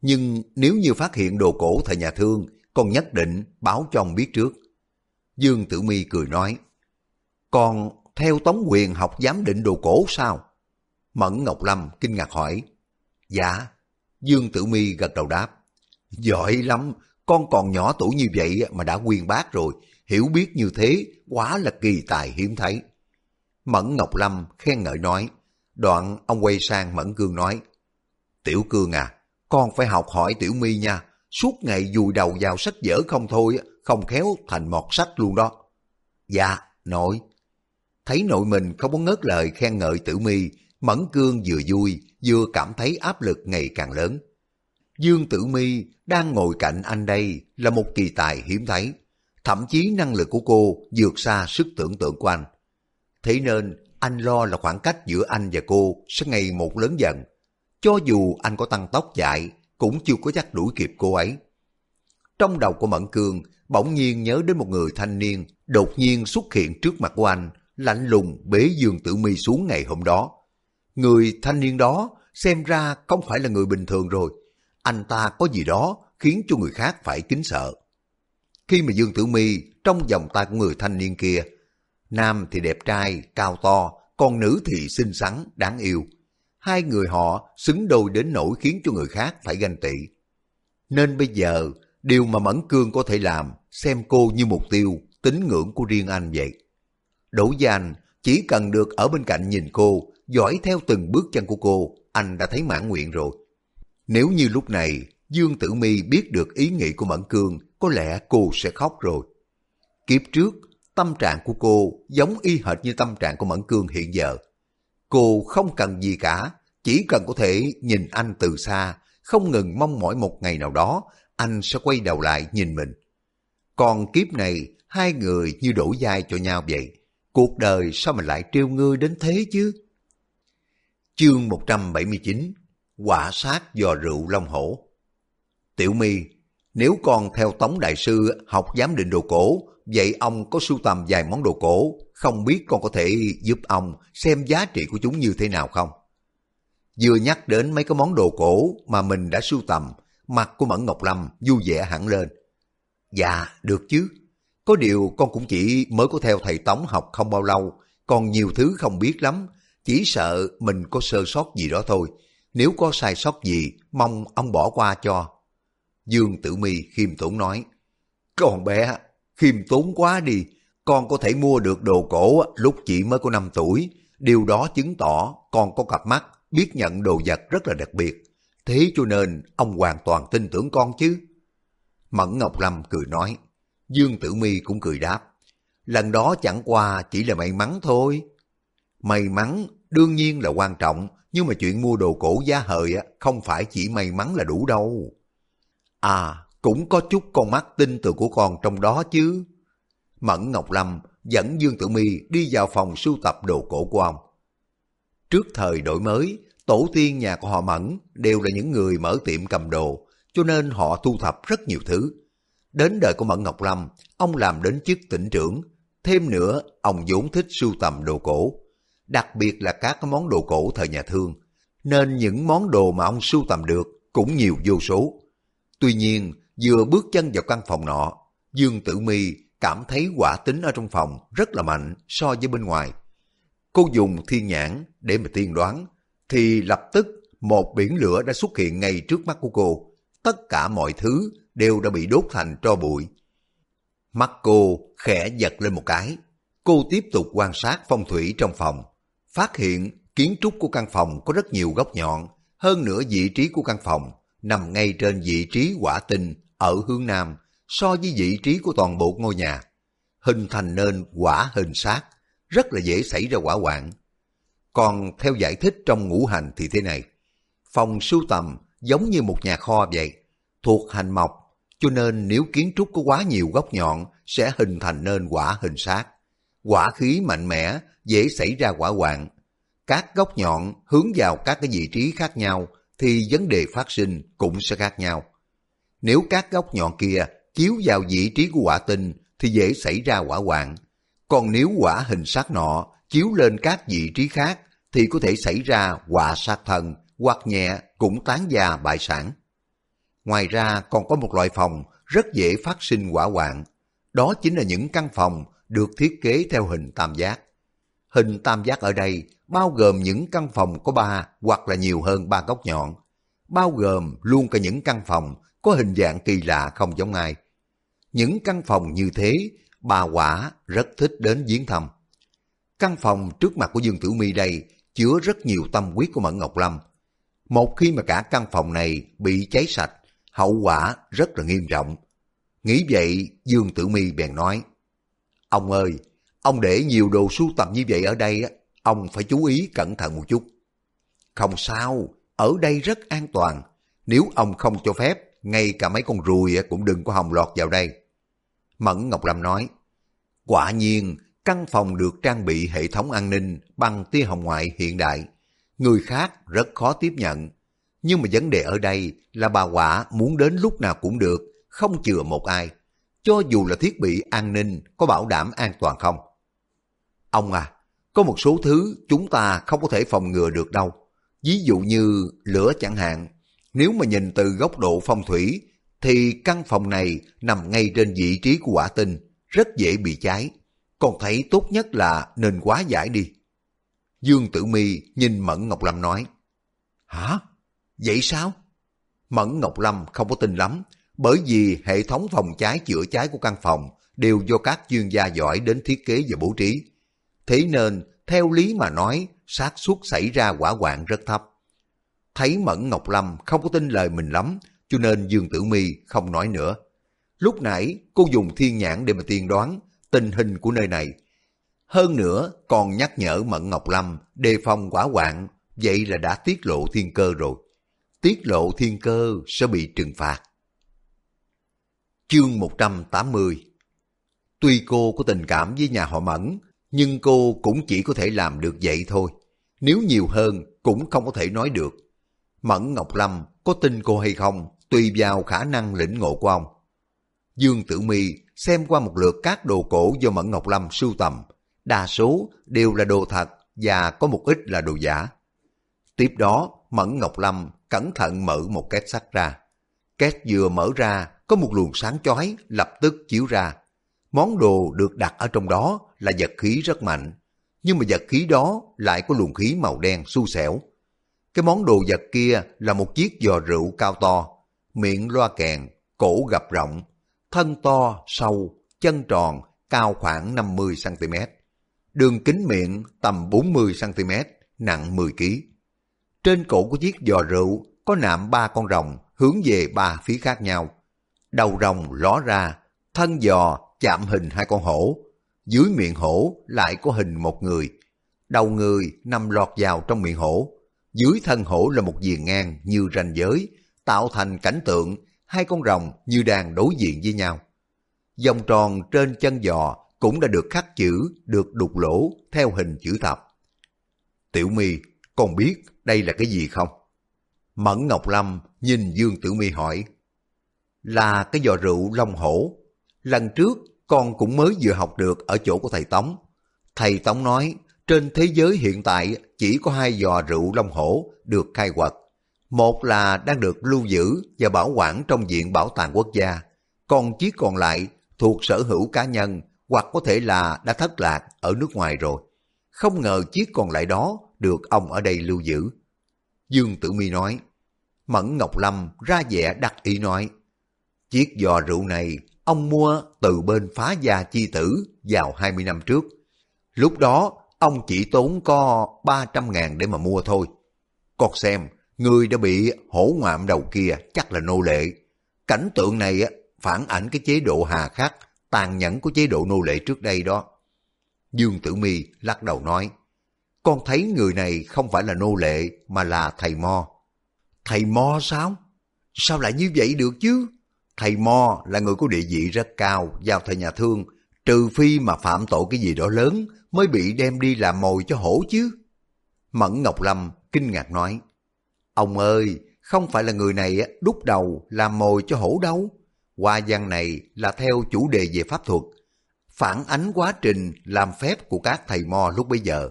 Nhưng nếu như phát hiện đồ cổ thời nhà thương, con nhất định báo cho ông biết trước. Dương Tử Mi cười nói, Con theo Tống Quyền học giám định đồ cổ sao? Mẫn Ngọc Lâm kinh ngạc hỏi, Dạ, Dương Tử Mi gật đầu đáp, Giỏi lắm, con còn nhỏ tuổi như vậy mà đã quyên bác rồi, hiểu biết như thế, quá là kỳ tài hiếm thấy. Mẫn Ngọc Lâm khen ngợi nói, đoạn ông quay sang Mẫn Cương nói, Tiểu Cương à, con phải học hỏi Tiểu My nha, suốt ngày dùi đầu vào sách vở không thôi, không khéo thành mọt sách luôn đó. Dạ, nội. Thấy nội mình không có ngớt lời khen ngợi Tiểu My, Mẫn Cương vừa vui, vừa cảm thấy áp lực ngày càng lớn. Dương Tử Mi đang ngồi cạnh anh đây là một kỳ tài hiếm thấy. Thậm chí năng lực của cô vượt xa sức tưởng tượng của anh. Thế nên anh lo là khoảng cách giữa anh và cô sẽ ngày một lớn dần. Cho dù anh có tăng tốc chạy, cũng chưa có chắc đuổi kịp cô ấy. Trong đầu của Mẫn Cương, bỗng nhiên nhớ đến một người thanh niên đột nhiên xuất hiện trước mặt của anh, lạnh lùng bế Dương Tử Mi xuống ngày hôm đó. Người thanh niên đó xem ra không phải là người bình thường rồi. Anh ta có gì đó khiến cho người khác phải kính sợ. Khi mà Dương Tử Mi trong vòng tay của người thanh niên kia, nam thì đẹp trai, cao to, còn nữ thì xinh xắn, đáng yêu. Hai người họ xứng đôi đến nỗi khiến cho người khác phải ganh tị. Nên bây giờ, điều mà Mẫn Cương có thể làm, xem cô như mục tiêu, tín ngưỡng của riêng anh vậy. Đỗ với chỉ cần được ở bên cạnh nhìn cô, dõi theo từng bước chân của cô, anh đã thấy mãn nguyện rồi. Nếu như lúc này Dương Tử Mi biết được ý nghĩ của Mẫn Cương, có lẽ cô sẽ khóc rồi. Kiếp trước, tâm trạng của cô giống y hệt như tâm trạng của Mẫn Cương hiện giờ. Cô không cần gì cả, chỉ cần có thể nhìn anh từ xa, không ngừng mong mỏi một ngày nào đó, anh sẽ quay đầu lại nhìn mình. Còn kiếp này, hai người như đổ dai cho nhau vậy. Cuộc đời sao mà lại trêu ngươi đến thế chứ? Chương 179 Quả sát do rượu long hổ Tiểu my nếu con theo Tống Đại Sư học giám định đồ cổ, vậy ông có sưu tầm vài món đồ cổ, không biết con có thể giúp ông xem giá trị của chúng như thế nào không? Vừa nhắc đến mấy cái món đồ cổ mà mình đã sưu tầm, mặt của Mẫn Ngọc Lâm vui vẻ hẳn lên. Dạ, được chứ. Có điều con cũng chỉ mới có theo thầy Tống học không bao lâu, còn nhiều thứ không biết lắm, chỉ sợ mình có sơ sót gì đó thôi. Nếu có sai sót gì, mong ông bỏ qua cho. Dương Tử Mi khiêm tốn nói, Con bé, khiêm tốn quá đi, con có thể mua được đồ cổ lúc chỉ mới có 5 tuổi. Điều đó chứng tỏ con có cặp mắt, biết nhận đồ vật rất là đặc biệt. Thế cho nên ông hoàn toàn tin tưởng con chứ. Mẫn Ngọc Lâm cười nói, Dương Tử Mi cũng cười đáp, lần đó chẳng qua chỉ là may mắn thôi. May mắn đương nhiên là quan trọng, nhưng mà chuyện mua đồ cổ giá hời không phải chỉ may mắn là đủ đâu. À, cũng có chút con mắt tin từ của con trong đó chứ. Mẫn Ngọc Lâm dẫn Dương Tử Mi đi vào phòng sưu tập đồ cổ của ông. Trước thời đổi mới, tổ tiên nhà của họ Mẫn đều là những người mở tiệm cầm đồ, cho nên họ thu thập rất nhiều thứ. Đến đời của Mẫn Ngọc Lâm, ông làm đến chức tỉnh trưởng. Thêm nữa, ông vốn thích sưu tầm đồ cổ, đặc biệt là các món đồ cổ thời nhà thương. Nên những món đồ mà ông sưu tầm được cũng nhiều vô số. Tuy nhiên, vừa bước chân vào căn phòng nọ, Dương Tử Mi cảm thấy quả tính ở trong phòng rất là mạnh so với bên ngoài. Cô dùng thiên nhãn để mà tiên đoán, thì lập tức một biển lửa đã xuất hiện ngay trước mắt của cô. tất cả mọi thứ đều đã bị đốt thành tro bụi. Mắt cô khẽ giật lên một cái. Cô tiếp tục quan sát phong thủy trong phòng. Phát hiện kiến trúc của căn phòng có rất nhiều góc nhọn. Hơn nữa vị trí của căn phòng nằm ngay trên vị trí quả tinh ở hướng nam so với vị trí của toàn bộ ngôi nhà. Hình thành nên quả hình sát, rất là dễ xảy ra quả hoạn. Còn theo giải thích trong ngũ hành thì thế này, phòng sưu tầm giống như một nhà kho vậy, thuộc hành mộc, cho nên nếu kiến trúc có quá nhiều góc nhọn sẽ hình thành nên quả hình sát. Quả khí mạnh mẽ, dễ xảy ra quả hoạn. Các góc nhọn hướng vào các cái vị trí khác nhau thì vấn đề phát sinh cũng sẽ khác nhau. Nếu các góc nhọn kia chiếu vào vị trí của quả tinh thì dễ xảy ra quả hoạn. Còn nếu quả hình sát nọ chiếu lên các vị trí khác thì có thể xảy ra quả sát thần, hoặc nhẹ cũng tán gia bại sản. Ngoài ra còn có một loại phòng rất dễ phát sinh quả hoạn. Đó chính là những căn phòng được thiết kế theo hình tam giác. Hình tam giác ở đây bao gồm những căn phòng có ba hoặc là nhiều hơn ba góc nhọn, bao gồm luôn cả những căn phòng có hình dạng kỳ lạ không giống ai. Những căn phòng như thế, bà quả rất thích đến viếng thăm. Căn phòng trước mặt của Dương Tử Mi đây chứa rất nhiều tâm huyết của Mẫn Ngọc Lâm. Một khi mà cả căn phòng này bị cháy sạch, hậu quả rất là nghiêm trọng. Nghĩ vậy, Dương Tử Mi bèn nói, Ông ơi, ông để nhiều đồ sưu tầm như vậy ở đây, ông phải chú ý cẩn thận một chút. Không sao, ở đây rất an toàn. Nếu ông không cho phép, ngay cả mấy con ruồi cũng đừng có hòng lọt vào đây. Mẫn Ngọc Lâm nói, quả nhiên căn phòng được trang bị hệ thống an ninh bằng tia hồng ngoại hiện đại. Người khác rất khó tiếp nhận. Nhưng mà vấn đề ở đây là bà quả muốn đến lúc nào cũng được, không chừa một ai. Cho dù là thiết bị an ninh có bảo đảm an toàn không. Ông à, có một số thứ chúng ta không có thể phòng ngừa được đâu. Ví dụ như lửa chẳng hạn. Nếu mà nhìn từ góc độ phong thủy, thì căn phòng này nằm ngay trên vị trí của quả tinh, rất dễ bị cháy. Còn thấy tốt nhất là nên quá giải đi. Dương Tử Mi nhìn Mẫn Ngọc Lâm nói. Hả? Vậy sao? Mẫn Ngọc Lâm không có tin lắm, bởi vì hệ thống phòng cháy chữa cháy của căn phòng đều do các chuyên gia giỏi đến thiết kế và bố trí. Thế nên, theo lý mà nói, xác suất xảy ra quả hoạn rất thấp. Thấy Mẫn Ngọc Lâm không có tin lời mình lắm, cho nên Dương Tử Mi không nói nữa. Lúc nãy cô dùng thiên nhãn để mà tiên đoán tình hình của nơi này. Hơn nữa còn nhắc nhở Mẫn Ngọc Lâm đề phòng quả hoạn, vậy là đã tiết lộ thiên cơ rồi. Tiết lộ thiên cơ sẽ bị trừng phạt. Chương 180 Tuy cô có tình cảm với nhà họ Mẫn, nhưng cô cũng chỉ có thể làm được vậy thôi. Nếu nhiều hơn cũng không có thể nói được. Mẫn Ngọc Lâm có tin cô hay không tùy vào khả năng lĩnh ngộ của ông. Dương Tử Mi xem qua một lượt các đồ cổ do Mẫn Ngọc Lâm sưu tầm, đa số đều là đồ thật và có một ít là đồ giả. Tiếp đó, Mẫn Ngọc Lâm cẩn thận mở một két sắt ra. Két vừa mở ra, có một luồng sáng chói lập tức chiếu ra. Món đồ được đặt ở trong đó là vật khí rất mạnh, nhưng mà vật khí đó lại có luồng khí màu đen xu xẻo. Cái món đồ vật kia là một chiếc giò rượu cao to, miệng loa kèn, cổ gập rộng, thân to, sâu, chân tròn, cao khoảng 50cm. Đường kính miệng tầm 40cm, nặng 10kg. Trên cổ của chiếc giò rượu có nạm ba con rồng hướng về ba phía khác nhau. Đầu rồng ló ra, thân giò chạm hình hai con hổ. Dưới miệng hổ lại có hình một người. Đầu người nằm lọt vào trong miệng hổ. Dưới thân hổ là một viền ngang như ranh giới, tạo thành cảnh tượng hai con rồng như đang đối diện với nhau. Vòng tròn trên chân giò cũng đã được khắc chữ, được đục lỗ theo hình chữ thập. Tiểu My, con biết đây là cái gì không? Mẫn Ngọc Lâm nhìn Dương Tử My hỏi. Là cái giò rượu long hổ. Lần trước con cũng mới vừa học được ở chỗ của thầy Tống. Thầy Tống nói trên thế giới hiện tại chỉ có hai giò rượu long hổ được khai quật. Một là đang được lưu giữ và bảo quản trong viện bảo tàng quốc gia, còn chiếc còn lại thuộc sở hữu cá nhân hoặc có thể là đã thất lạc ở nước ngoài rồi. Không ngờ chiếc còn lại đó được ông ở đây lưu giữ. Dương Tử Mi nói, Mẫn Ngọc Lâm ra vẻ đắc ý nói, chiếc giò rượu này ông mua từ bên phá gia chi tử vào 20 năm trước. Lúc đó, ông chỉ tốn có 300 ngàn để mà mua thôi. Con xem, người đã bị hổ ngoạm đầu kia chắc là nô lệ. Cảnh tượng này phản ảnh cái chế độ hà khắc, tàn nhẫn của chế độ nô lệ trước đây đó. Dương Tử Mi lắc đầu nói, con thấy người này không phải là nô lệ mà là thầy Mo. Thầy Mo sao? Sao lại như vậy được chứ? Thầy Mo là người có địa vị rất cao vào thời nhà thương, trừ phi mà phạm tội cái gì đó lớn mới bị đem đi làm mồi cho hổ chứ. Mẫn Ngọc Lâm kinh ngạc nói, Ông ơi, không phải là người này đúc đầu làm mồi cho hổ đâu. Hoa văn này là theo chủ đề về pháp thuật, phản ánh quá trình làm phép của các thầy mo lúc bấy giờ.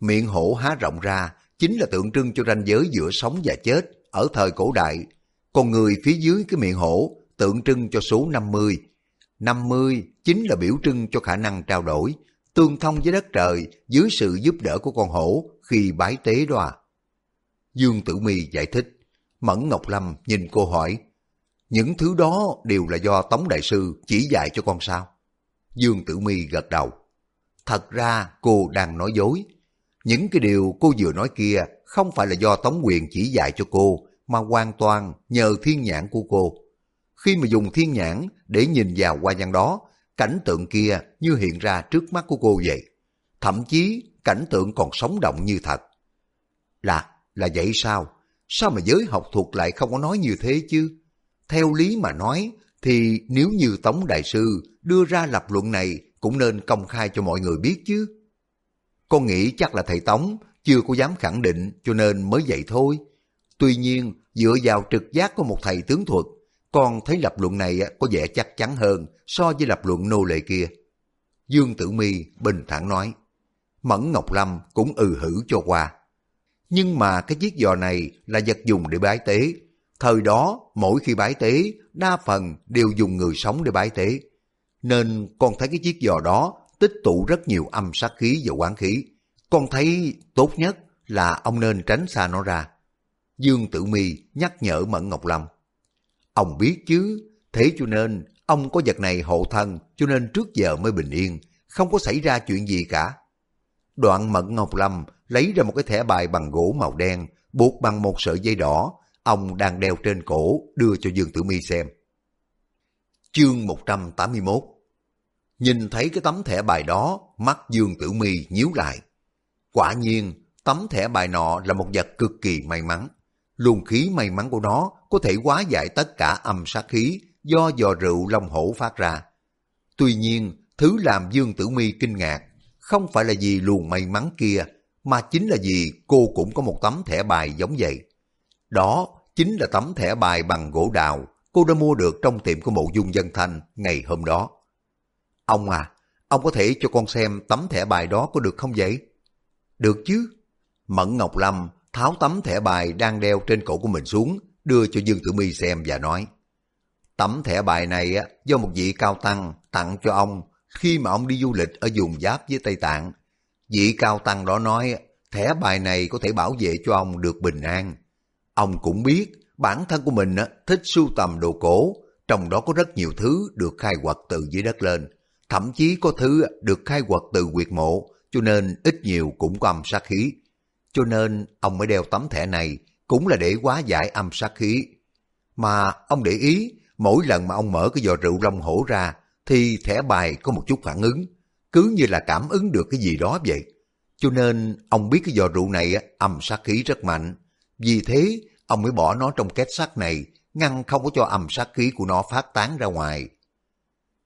Miệng hổ há rộng ra chính là tượng trưng cho ranh giới giữa sống và chết ở thời cổ đại. Còn người phía dưới cái miệng hổ tượng trưng cho số 50. 50 chính là biểu trưng cho khả năng trao đổi, tương thông với đất trời dưới sự giúp đỡ của con hổ khi bái tế đó à. Dương Tử Mi giải thích, Mẫn Ngọc Lâm nhìn cô hỏi, những thứ đó đều là do Tống Đại Sư chỉ dạy cho con sao? Dương Tử Mi gật đầu. Thật ra cô đang nói dối. Những cái điều cô vừa nói kia không phải là do Tống Quyền chỉ dạy cho cô, mà hoàn toàn nhờ thiên nhãn của cô. Khi mà dùng thiên nhãn để nhìn vào qua văn đó, cảnh tượng kia như hiện ra trước mắt của cô vậy. Thậm chí cảnh tượng còn sống động như thật. Là, là vậy sao? Sao mà giới học thuật lại không có nói như thế chứ? Theo lý mà nói, thì nếu như Tống Đại Sư đưa ra lập luận này cũng nên công khai cho mọi người biết chứ. Con nghĩ chắc là thầy Tống chưa có dám khẳng định cho nên mới vậy thôi. Tuy nhiên, dựa vào trực giác của một thầy tướng thuật, con thấy lập luận này có vẻ chắc chắn hơn so với lập luận nô lệ kia. Dương Tử Mi bình thản nói, Mẫn Ngọc Lâm cũng ừ hử cho qua. Nhưng mà cái chiếc giò này là vật dùng để bái tế. Thời đó, mỗi khi bái tế, đa phần đều dùng người sống để bái tế. Nên con thấy cái chiếc giò đó tích tụ rất nhiều âm sát khí và quán khí. Con thấy tốt nhất là ông nên tránh xa nó ra. Dương Tử Mi nhắc nhở Mẫn Ngọc Lâm. Ông biết chứ, thế cho nên ông có vật này hộ thân cho nên trước giờ mới bình yên, không có xảy ra chuyện gì cả. Đoạn Mẫn Ngọc Lâm lấy ra một cái thẻ bài bằng gỗ màu đen, buộc bằng một sợi dây đỏ, ông đang đeo trên cổ đưa cho Dương Tử Mi xem. Chương 181 Nhìn thấy cái tấm thẻ bài đó, mắt Dương Tử Mi nhíu lại. Quả nhiên, tấm thẻ bài nọ là một vật cực kỳ may mắn. Luồng khí may mắn của nó có thể hóa giải tất cả âm sát khí do giò rượu long hổ phát ra. Tuy nhiên, thứ làm Dương Tử Mi kinh ngạc không phải là vì luồng may mắn kia, mà chính là vì cô cũng có một tấm thẻ bài giống vậy. Đó chính là tấm thẻ bài bằng gỗ đào cô đã mua được trong tiệm của mộ dung dân thanh ngày hôm đó. Ông à, ông có thể cho con xem tấm thẻ bài đó có được không vậy? Được chứ. Mẫn Ngọc Lâm tháo tấm thẻ bài đang đeo trên cổ của mình xuống, đưa cho Dương Tử Mi xem và nói. Tấm thẻ bài này do một vị cao tăng tặng cho ông khi mà ông đi du lịch ở vùng giáp với Tây Tạng. Vị cao tăng đó nói thẻ bài này có thể bảo vệ cho ông được bình an. Ông cũng biết bản thân của mình thích sưu tầm đồ cổ, trong đó có rất nhiều thứ được khai quật từ dưới đất lên. Thậm chí có thứ được khai quật từ quyệt mộ, cho nên ít nhiều cũng có âm sát khí. Cho nên ông mới đeo tấm thẻ này cũng là để hóa giải âm sát khí. Mà ông để ý, mỗi lần mà ông mở cái giò rượu long hổ ra, thì thẻ bài có một chút phản ứng, cứ như là cảm ứng được cái gì đó vậy. Cho nên ông biết cái giò rượu này âm sát khí rất mạnh. Vì thế, ông mới bỏ nó trong két sắt này, ngăn không có cho âm sát khí của nó phát tán ra ngoài.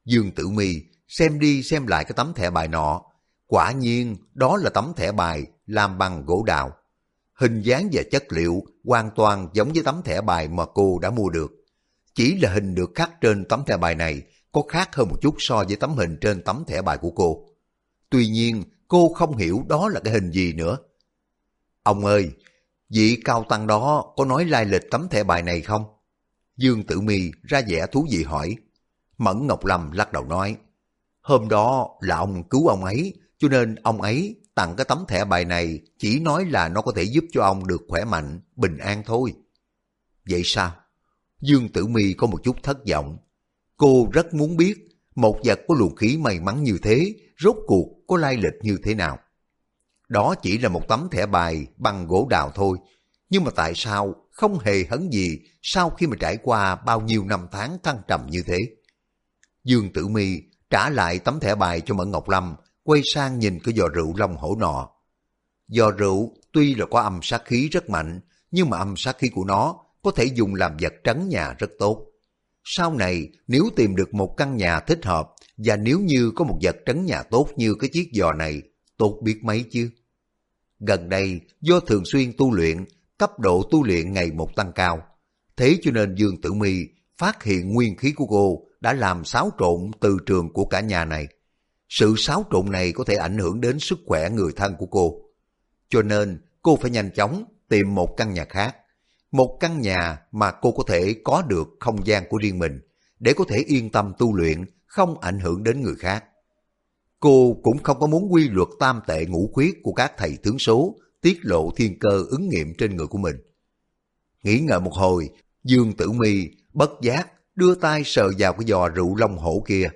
Dương Tử Mi xem đi xem lại cái tấm thẻ bài nọ, quả nhiên đó là tấm thẻ bài làm bằng gỗ đào. Hình dáng và chất liệu hoàn toàn giống với tấm thẻ bài mà cô đã mua được. Chỉ là hình được khắc trên tấm thẻ bài này có khác hơn một chút so với tấm hình trên tấm thẻ bài của cô. Tuy nhiên, cô không hiểu đó là cái hình gì nữa. Ông ơi, vị cao tăng đó có nói lai lịch tấm thẻ bài này không? Dương Tử Mi ra vẻ thú vị hỏi. Mẫn Ngọc Lâm lắc đầu nói, hôm đó là ông cứu ông ấy, cho nên ông ấy tặng cái tấm thẻ bài này chỉ nói là nó có thể giúp cho ông được khỏe mạnh, bình an thôi. Vậy sao? Dương Tử Mi có một chút thất vọng. Cô rất muốn biết một vật có luồng khí may mắn như thế rốt cuộc có lai lịch như thế nào. Đó chỉ là một tấm thẻ bài bằng gỗ đào thôi. Nhưng mà tại sao không hề hấn gì sau khi mà trải qua bao nhiêu năm tháng thăng trầm như thế? Dương Tử Mi trả lại tấm thẻ bài cho Mẫn Ngọc Lâm, quay sang nhìn cái giò rượu long hổ nọ. Giò rượu tuy là có âm sát khí rất mạnh, nhưng mà âm sát khí của nó có thể dùng làm vật trấn nhà rất tốt. Sau này, nếu tìm được một căn nhà thích hợp, và nếu như có một vật trấn nhà tốt như cái chiếc giò này, tốt biết mấy chứ. Gần đây, do thường xuyên tu luyện, cấp độ tu luyện ngày một tăng cao. Thế cho nên Dương Tử Mi phát hiện nguyên khí của cô đã làm xáo trộn từ trường của cả nhà này. Sự xáo trộn này có thể ảnh hưởng đến sức khỏe người thân của cô. Cho nên cô phải nhanh chóng tìm một căn nhà khác. Một căn nhà mà cô có thể có được không gian của riêng mình để có thể yên tâm tu luyện, không ảnh hưởng đến người khác. Cô cũng không có muốn quy luật tam tệ ngũ khuyết của các thầy tướng số tiết lộ thiên cơ ứng nghiệm trên người của mình. Nghĩ ngợi một hồi, Dương Tử Mi bất giác đưa tay sờ vào cái giò rượu long hổ kia.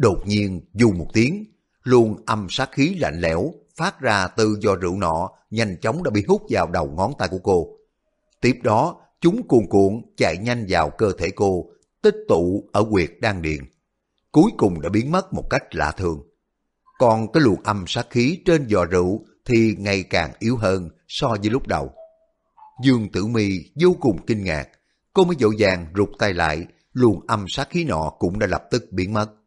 Đột nhiên dù một tiếng, luôn âm sát khí lạnh lẽo phát ra từ do rượu nọ nhanh chóng đã bị hút vào đầu ngón tay của cô. Tiếp đó, chúng cuồn cuộn chạy nhanh vào cơ thể cô, tích tụ ở quyệt đan điện. Cuối cùng đã biến mất một cách lạ thường. Còn cái luồng âm sát khí trên giò rượu thì ngày càng yếu hơn so với lúc đầu. Dương Tử Mi vô cùng kinh ngạc, cô mới dội vàng rụt tay lại, luồng âm sát khí nọ cũng đã lập tức biến mất.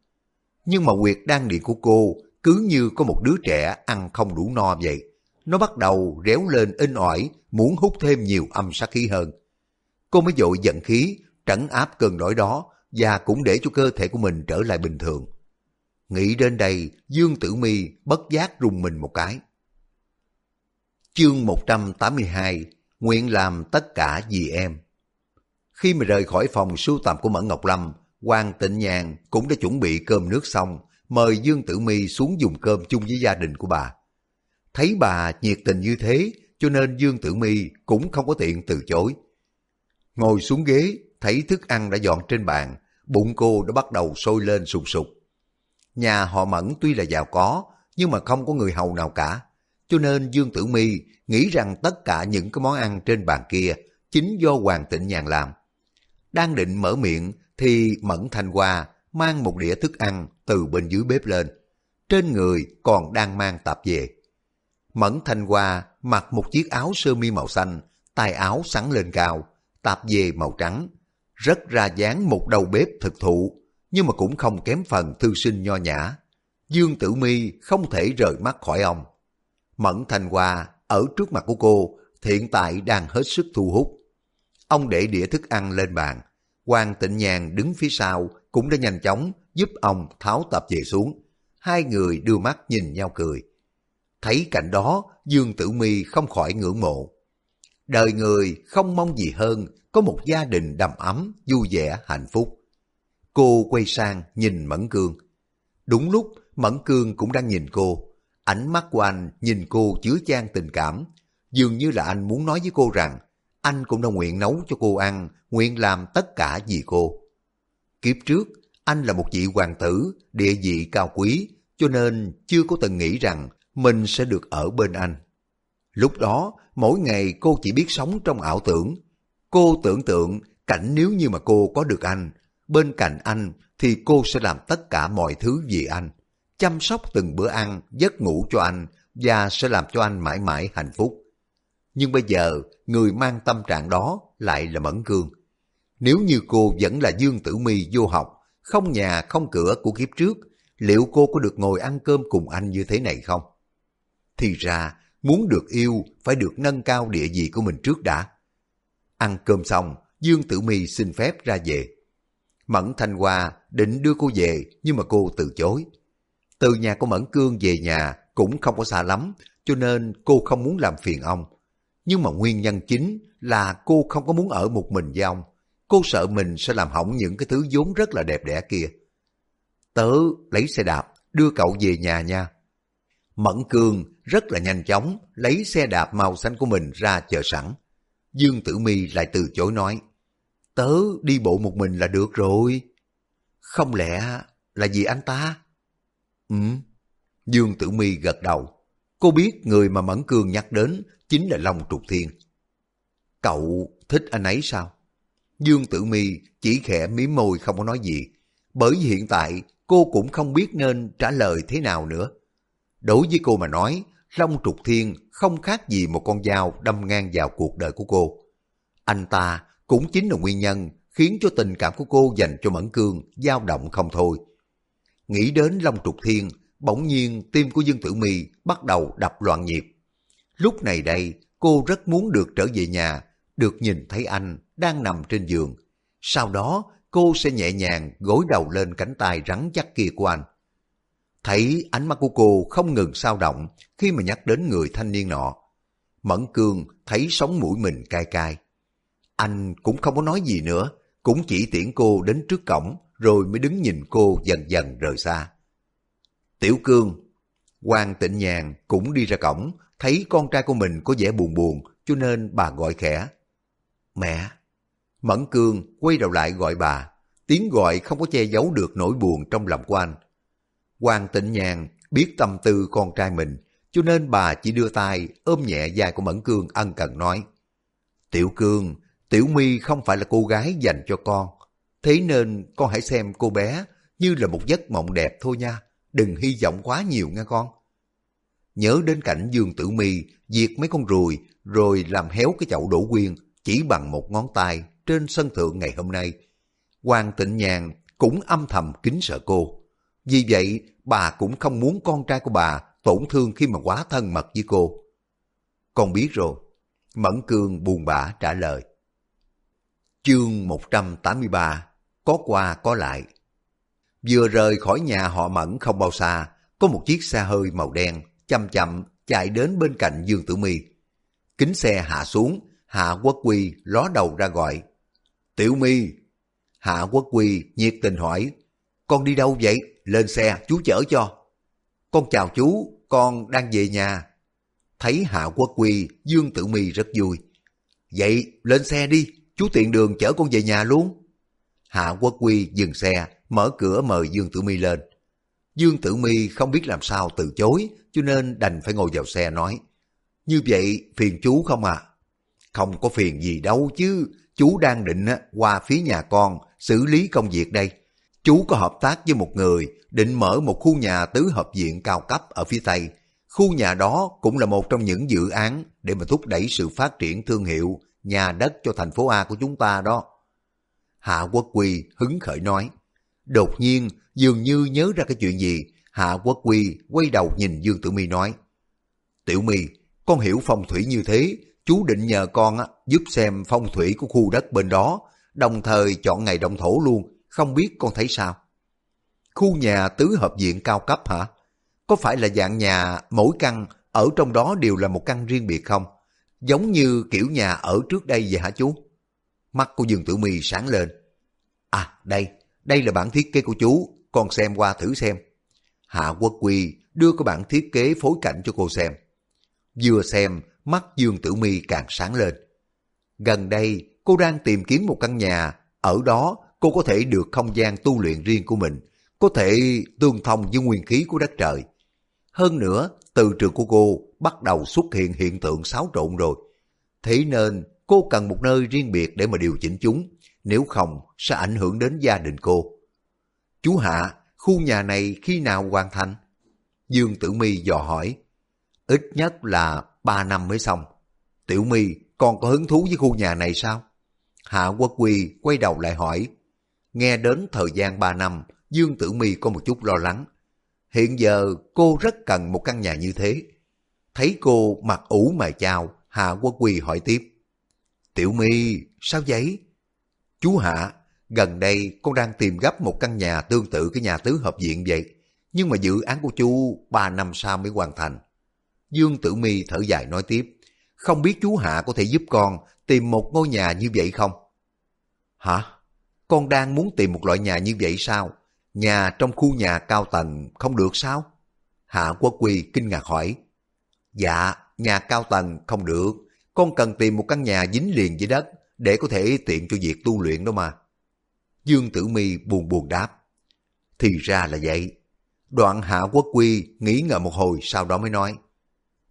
Nhưng mà quyệt đan điện của cô cứ như có một đứa trẻ ăn không đủ no vậy. Nó bắt đầu réo lên in ỏi, muốn hút thêm nhiều âm sát khí hơn. Cô mới dội giận khí, trấn áp cơn đói đó và cũng để cho cơ thể của mình trở lại bình thường. Nghĩ đến đây, Dương Tử Mi bất giác rùng mình một cái. Chương 182 Nguyện làm tất cả vì em Khi mà rời khỏi phòng sưu tầm của Mẫn Ngọc Lâm, Hoàng Tịnh Nhàn cũng đã chuẩn bị cơm nước xong, mời Dương Tử Mi xuống dùng cơm chung với gia đình của bà. Thấy bà nhiệt tình như thế, cho nên Dương Tử Mi cũng không có tiện từ chối. Ngồi xuống ghế, thấy thức ăn đã dọn trên bàn, bụng cô đã bắt đầu sôi lên sụp sụp. Nhà họ Mẫn tuy là giàu có, nhưng mà không có người hầu nào cả. Cho nên Dương Tử Mi nghĩ rằng tất cả những cái món ăn trên bàn kia chính do Hoàng Tịnh Nhàn làm. Đang định mở miệng thì Mẫn Thanh Hoa mang một đĩa thức ăn từ bên dưới bếp lên. Trên người còn đang mang tạp về. Mẫn Thanh Hoa mặc một chiếc áo sơ mi màu xanh, tay áo sắn lên cao, tạp về màu trắng. Rất ra dáng một đầu bếp thực thụ, nhưng mà cũng không kém phần thư sinh nho nhã. Dương Tử Mi không thể rời mắt khỏi ông. Mẫn Thanh Hoa ở trước mặt của cô hiện tại đang hết sức thu hút. Ông để đĩa thức ăn lên bàn. Hoàng Tịnh Nhàn đứng phía sau cũng đã nhanh chóng giúp ông tháo tập về xuống. Hai người đưa mắt nhìn nhau cười. Thấy cảnh đó, Dương Tử Mi không khỏi ngưỡng mộ. Đời người không mong gì hơn có một gia đình đầm ấm, vui vẻ, hạnh phúc. Cô quay sang nhìn Mẫn Cương. Đúng lúc Mẫn Cương cũng đang nhìn cô. Ánh mắt của anh nhìn cô chứa chan tình cảm. Dường như là anh muốn nói với cô rằng anh cũng đã nguyện nấu cho cô ăn, nguyện làm tất cả vì cô. Kiếp trước, anh là một vị hoàng tử, địa vị cao quý, cho nên chưa có từng nghĩ rằng mình sẽ được ở bên anh. Lúc đó, mỗi ngày cô chỉ biết sống trong ảo tưởng. Cô tưởng tượng cảnh nếu như mà cô có được anh, bên cạnh anh thì cô sẽ làm tất cả mọi thứ vì anh. Chăm sóc từng bữa ăn, giấc ngủ cho anh và sẽ làm cho anh mãi mãi hạnh phúc. Nhưng bây giờ, người mang tâm trạng đó lại là Mẫn Cương. Nếu như cô vẫn là Dương Tử Mi vô học, không nhà không cửa của kiếp trước, liệu cô có được ngồi ăn cơm cùng anh như thế này không? Thì ra, muốn được yêu phải được nâng cao địa vị của mình trước đã. Ăn cơm xong, Dương Tử Mi xin phép ra về. Mẫn Thanh Hoa định đưa cô về nhưng mà cô từ chối. Từ nhà của Mẫn Cương về nhà cũng không có xa lắm cho nên cô không muốn làm phiền ông. Nhưng mà nguyên nhân chính là cô không có muốn ở một mình với ông. Cô sợ mình sẽ làm hỏng những cái thứ vốn rất là đẹp đẽ kia. Tớ lấy xe đạp đưa cậu về nhà nha. Mẫn Cương rất là nhanh chóng lấy xe đạp màu xanh của mình ra chờ sẵn. Dương Tử Mi lại từ chối nói, Tớ đi bộ một mình là được rồi. Không lẽ là vì anh ta? Ừ. Dương Tử Mi gật đầu. Cô biết người mà Mẫn Cương nhắc đến chính là Long Trục Thiên. Cậu thích anh ấy sao? Dương Tử Mi chỉ khẽ mím môi không có nói gì. Bởi vì hiện tại cô cũng không biết nên trả lời thế nào nữa. Đối với cô mà nói, Long Trục Thiên không khác gì một con dao đâm ngang vào cuộc đời của cô. Anh ta cũng chính là nguyên nhân khiến cho tình cảm của cô dành cho Mẫn Cương dao động không thôi. Nghĩ đến Long Trục Thiên, bỗng nhiên tim của Dương Tử Mi bắt đầu đập loạn nhịp. Lúc này đây, cô rất muốn được trở về nhà, được nhìn thấy anh đang nằm trên giường. Sau đó, cô sẽ nhẹ nhàng gối đầu lên cánh tay rắn chắc kia của anh. Thấy ánh mắt của cô không ngừng sao động khi mà nhắc đến người thanh niên nọ. Mẫn Cương thấy sống mũi mình cay cay. Anh cũng không có nói gì nữa, cũng chỉ tiễn cô đến trước cổng rồi mới đứng nhìn cô dần dần rời xa. Tiểu Cương, Hoàng Tịnh Nhàn cũng đi ra cổng, thấy con trai của mình có vẻ buồn buồn, cho nên bà gọi khẽ. Mẹ! Mẫn Cương quay đầu lại gọi bà, tiếng gọi không có che giấu được nỗi buồn trong lòng của anh. Hoàng Tịnh Nhàn biết tâm tư con trai mình, cho nên bà chỉ đưa tay ôm nhẹ vai của Mẫn Cương ân cần nói. Tiểu Cương, Tiểu My không phải là cô gái dành cho con, thế nên con hãy xem cô bé như là một giấc mộng đẹp thôi nha, đừng hy vọng quá nhiều nha con. Nhớ đến cảnh Dương Tử Mi diệt mấy con ruồi rồi làm héo cái chậu đổ quyên chỉ bằng một ngón tay trên sân thượng ngày hôm nay. Hoàng Tịnh Nhàn cũng âm thầm kính sợ cô. Vì vậy, bà cũng không muốn con trai của bà tổn thương khi mà quá thân mật với cô. Con biết rồi. Mẫn Cương buồn bã trả lời. Chương 183 Có qua có lại Vừa rời khỏi nhà họ Mẫn không bao xa, có một chiếc xe hơi màu đen chậm chậm chạy đến bên cạnh Dương Tử Mi, Kính xe hạ xuống, Hạ Quốc Quy ló đầu ra gọi. Tiểu Mi, Hạ Quốc Quy nhiệt tình hỏi, con đi đâu vậy? Lên xe, chú chở cho. Con chào chú, con đang về nhà. Thấy Hạ Quốc Quy, Dương Tử Mi rất vui. Vậy, lên xe đi, chú tiện đường chở con về nhà luôn. Hạ Quốc Quy dừng xe, mở cửa mời Dương Tử Mi lên. Dương Tử Mi không biết làm sao từ chối, cho nên đành phải ngồi vào xe nói. Như vậy phiền chú không à? Không có phiền gì đâu chứ, chú đang định qua phía nhà con xử lý công việc đây. Chú có hợp tác với một người định mở một khu nhà tứ hợp viện cao cấp ở phía Tây. Khu nhà đó cũng là một trong những dự án để mà thúc đẩy sự phát triển thương hiệu nhà đất cho thành phố A của chúng ta đó. Hạ Quốc Quy hứng khởi nói. Đột nhiên, dường như nhớ ra cái chuyện gì, Hạ Quốc Quy quay đầu nhìn Dương Tử Mi nói. Tiểu Mi, con hiểu phong thủy như thế, chú định nhờ con giúp xem phong thủy của khu đất bên đó, đồng thời chọn ngày động thổ luôn, không biết con thấy sao? Khu nhà tứ hợp viện cao cấp hả? Có phải là dạng nhà mỗi căn ở trong đó đều là một căn riêng biệt không? Giống như kiểu nhà ở trước đây vậy hả chú? Mắt của Dương Tử Mi sáng lên. À đây, đây là bản thiết kế của chú, con xem qua thử xem. Hạ Quốc Quy đưa cái bản thiết kế phối cảnh cho cô xem. Vừa xem, mắt Dương Tử Mi càng sáng lên. Gần đây, cô đang tìm kiếm một căn nhà, ở đó cô có thể được không gian tu luyện riêng của mình, có thể tương thông với nguyên khí của đất trời. Hơn nữa, từ trường của cô bắt đầu xuất hiện hiện tượng xáo trộn rồi. Thế nên cô cần một nơi riêng biệt để mà điều chỉnh chúng, nếu không sẽ ảnh hưởng đến gia đình cô. Chú Hạ, khu nhà này khi nào hoàn thành? Dương Tử Mi dò hỏi. Ít nhất là ba năm mới xong. Tiểu Mi còn có hứng thú với khu nhà này sao? Hạ Quốc Quy quay đầu lại hỏi. Nghe đến thời gian ba năm, Dương Tử Mi có một chút lo lắng. Hiện giờ cô rất cần một căn nhà như thế. Thấy cô mặt ủ mày chào, Hạ Quốc Quy hỏi tiếp. Tiểu Mi, sao vậy? Chú Hạ, gần đây con đang tìm gấp một căn nhà tương tự cái nhà tứ hợp viện vậy. Nhưng mà dự án của chú ba năm sau mới hoàn thành. Dương Tử Mi thở dài nói tiếp. Không biết chú Hạ có thể giúp con tìm một ngôi nhà như vậy không? Hả? Con đang muốn tìm một loại nhà như vậy sao? Nhà trong khu nhà cao tầng không được sao? Hạ Quốc Quy kinh ngạc hỏi. Dạ, nhà cao tầng không được. Con cần tìm một căn nhà dính liền với đất, để có thể tiện cho việc tu luyện đó mà. Dương Tử Mi buồn buồn đáp. Thì ra là vậy. Đoạn Hạ Quốc Quy nghĩ ngợi một hồi sau đó mới nói.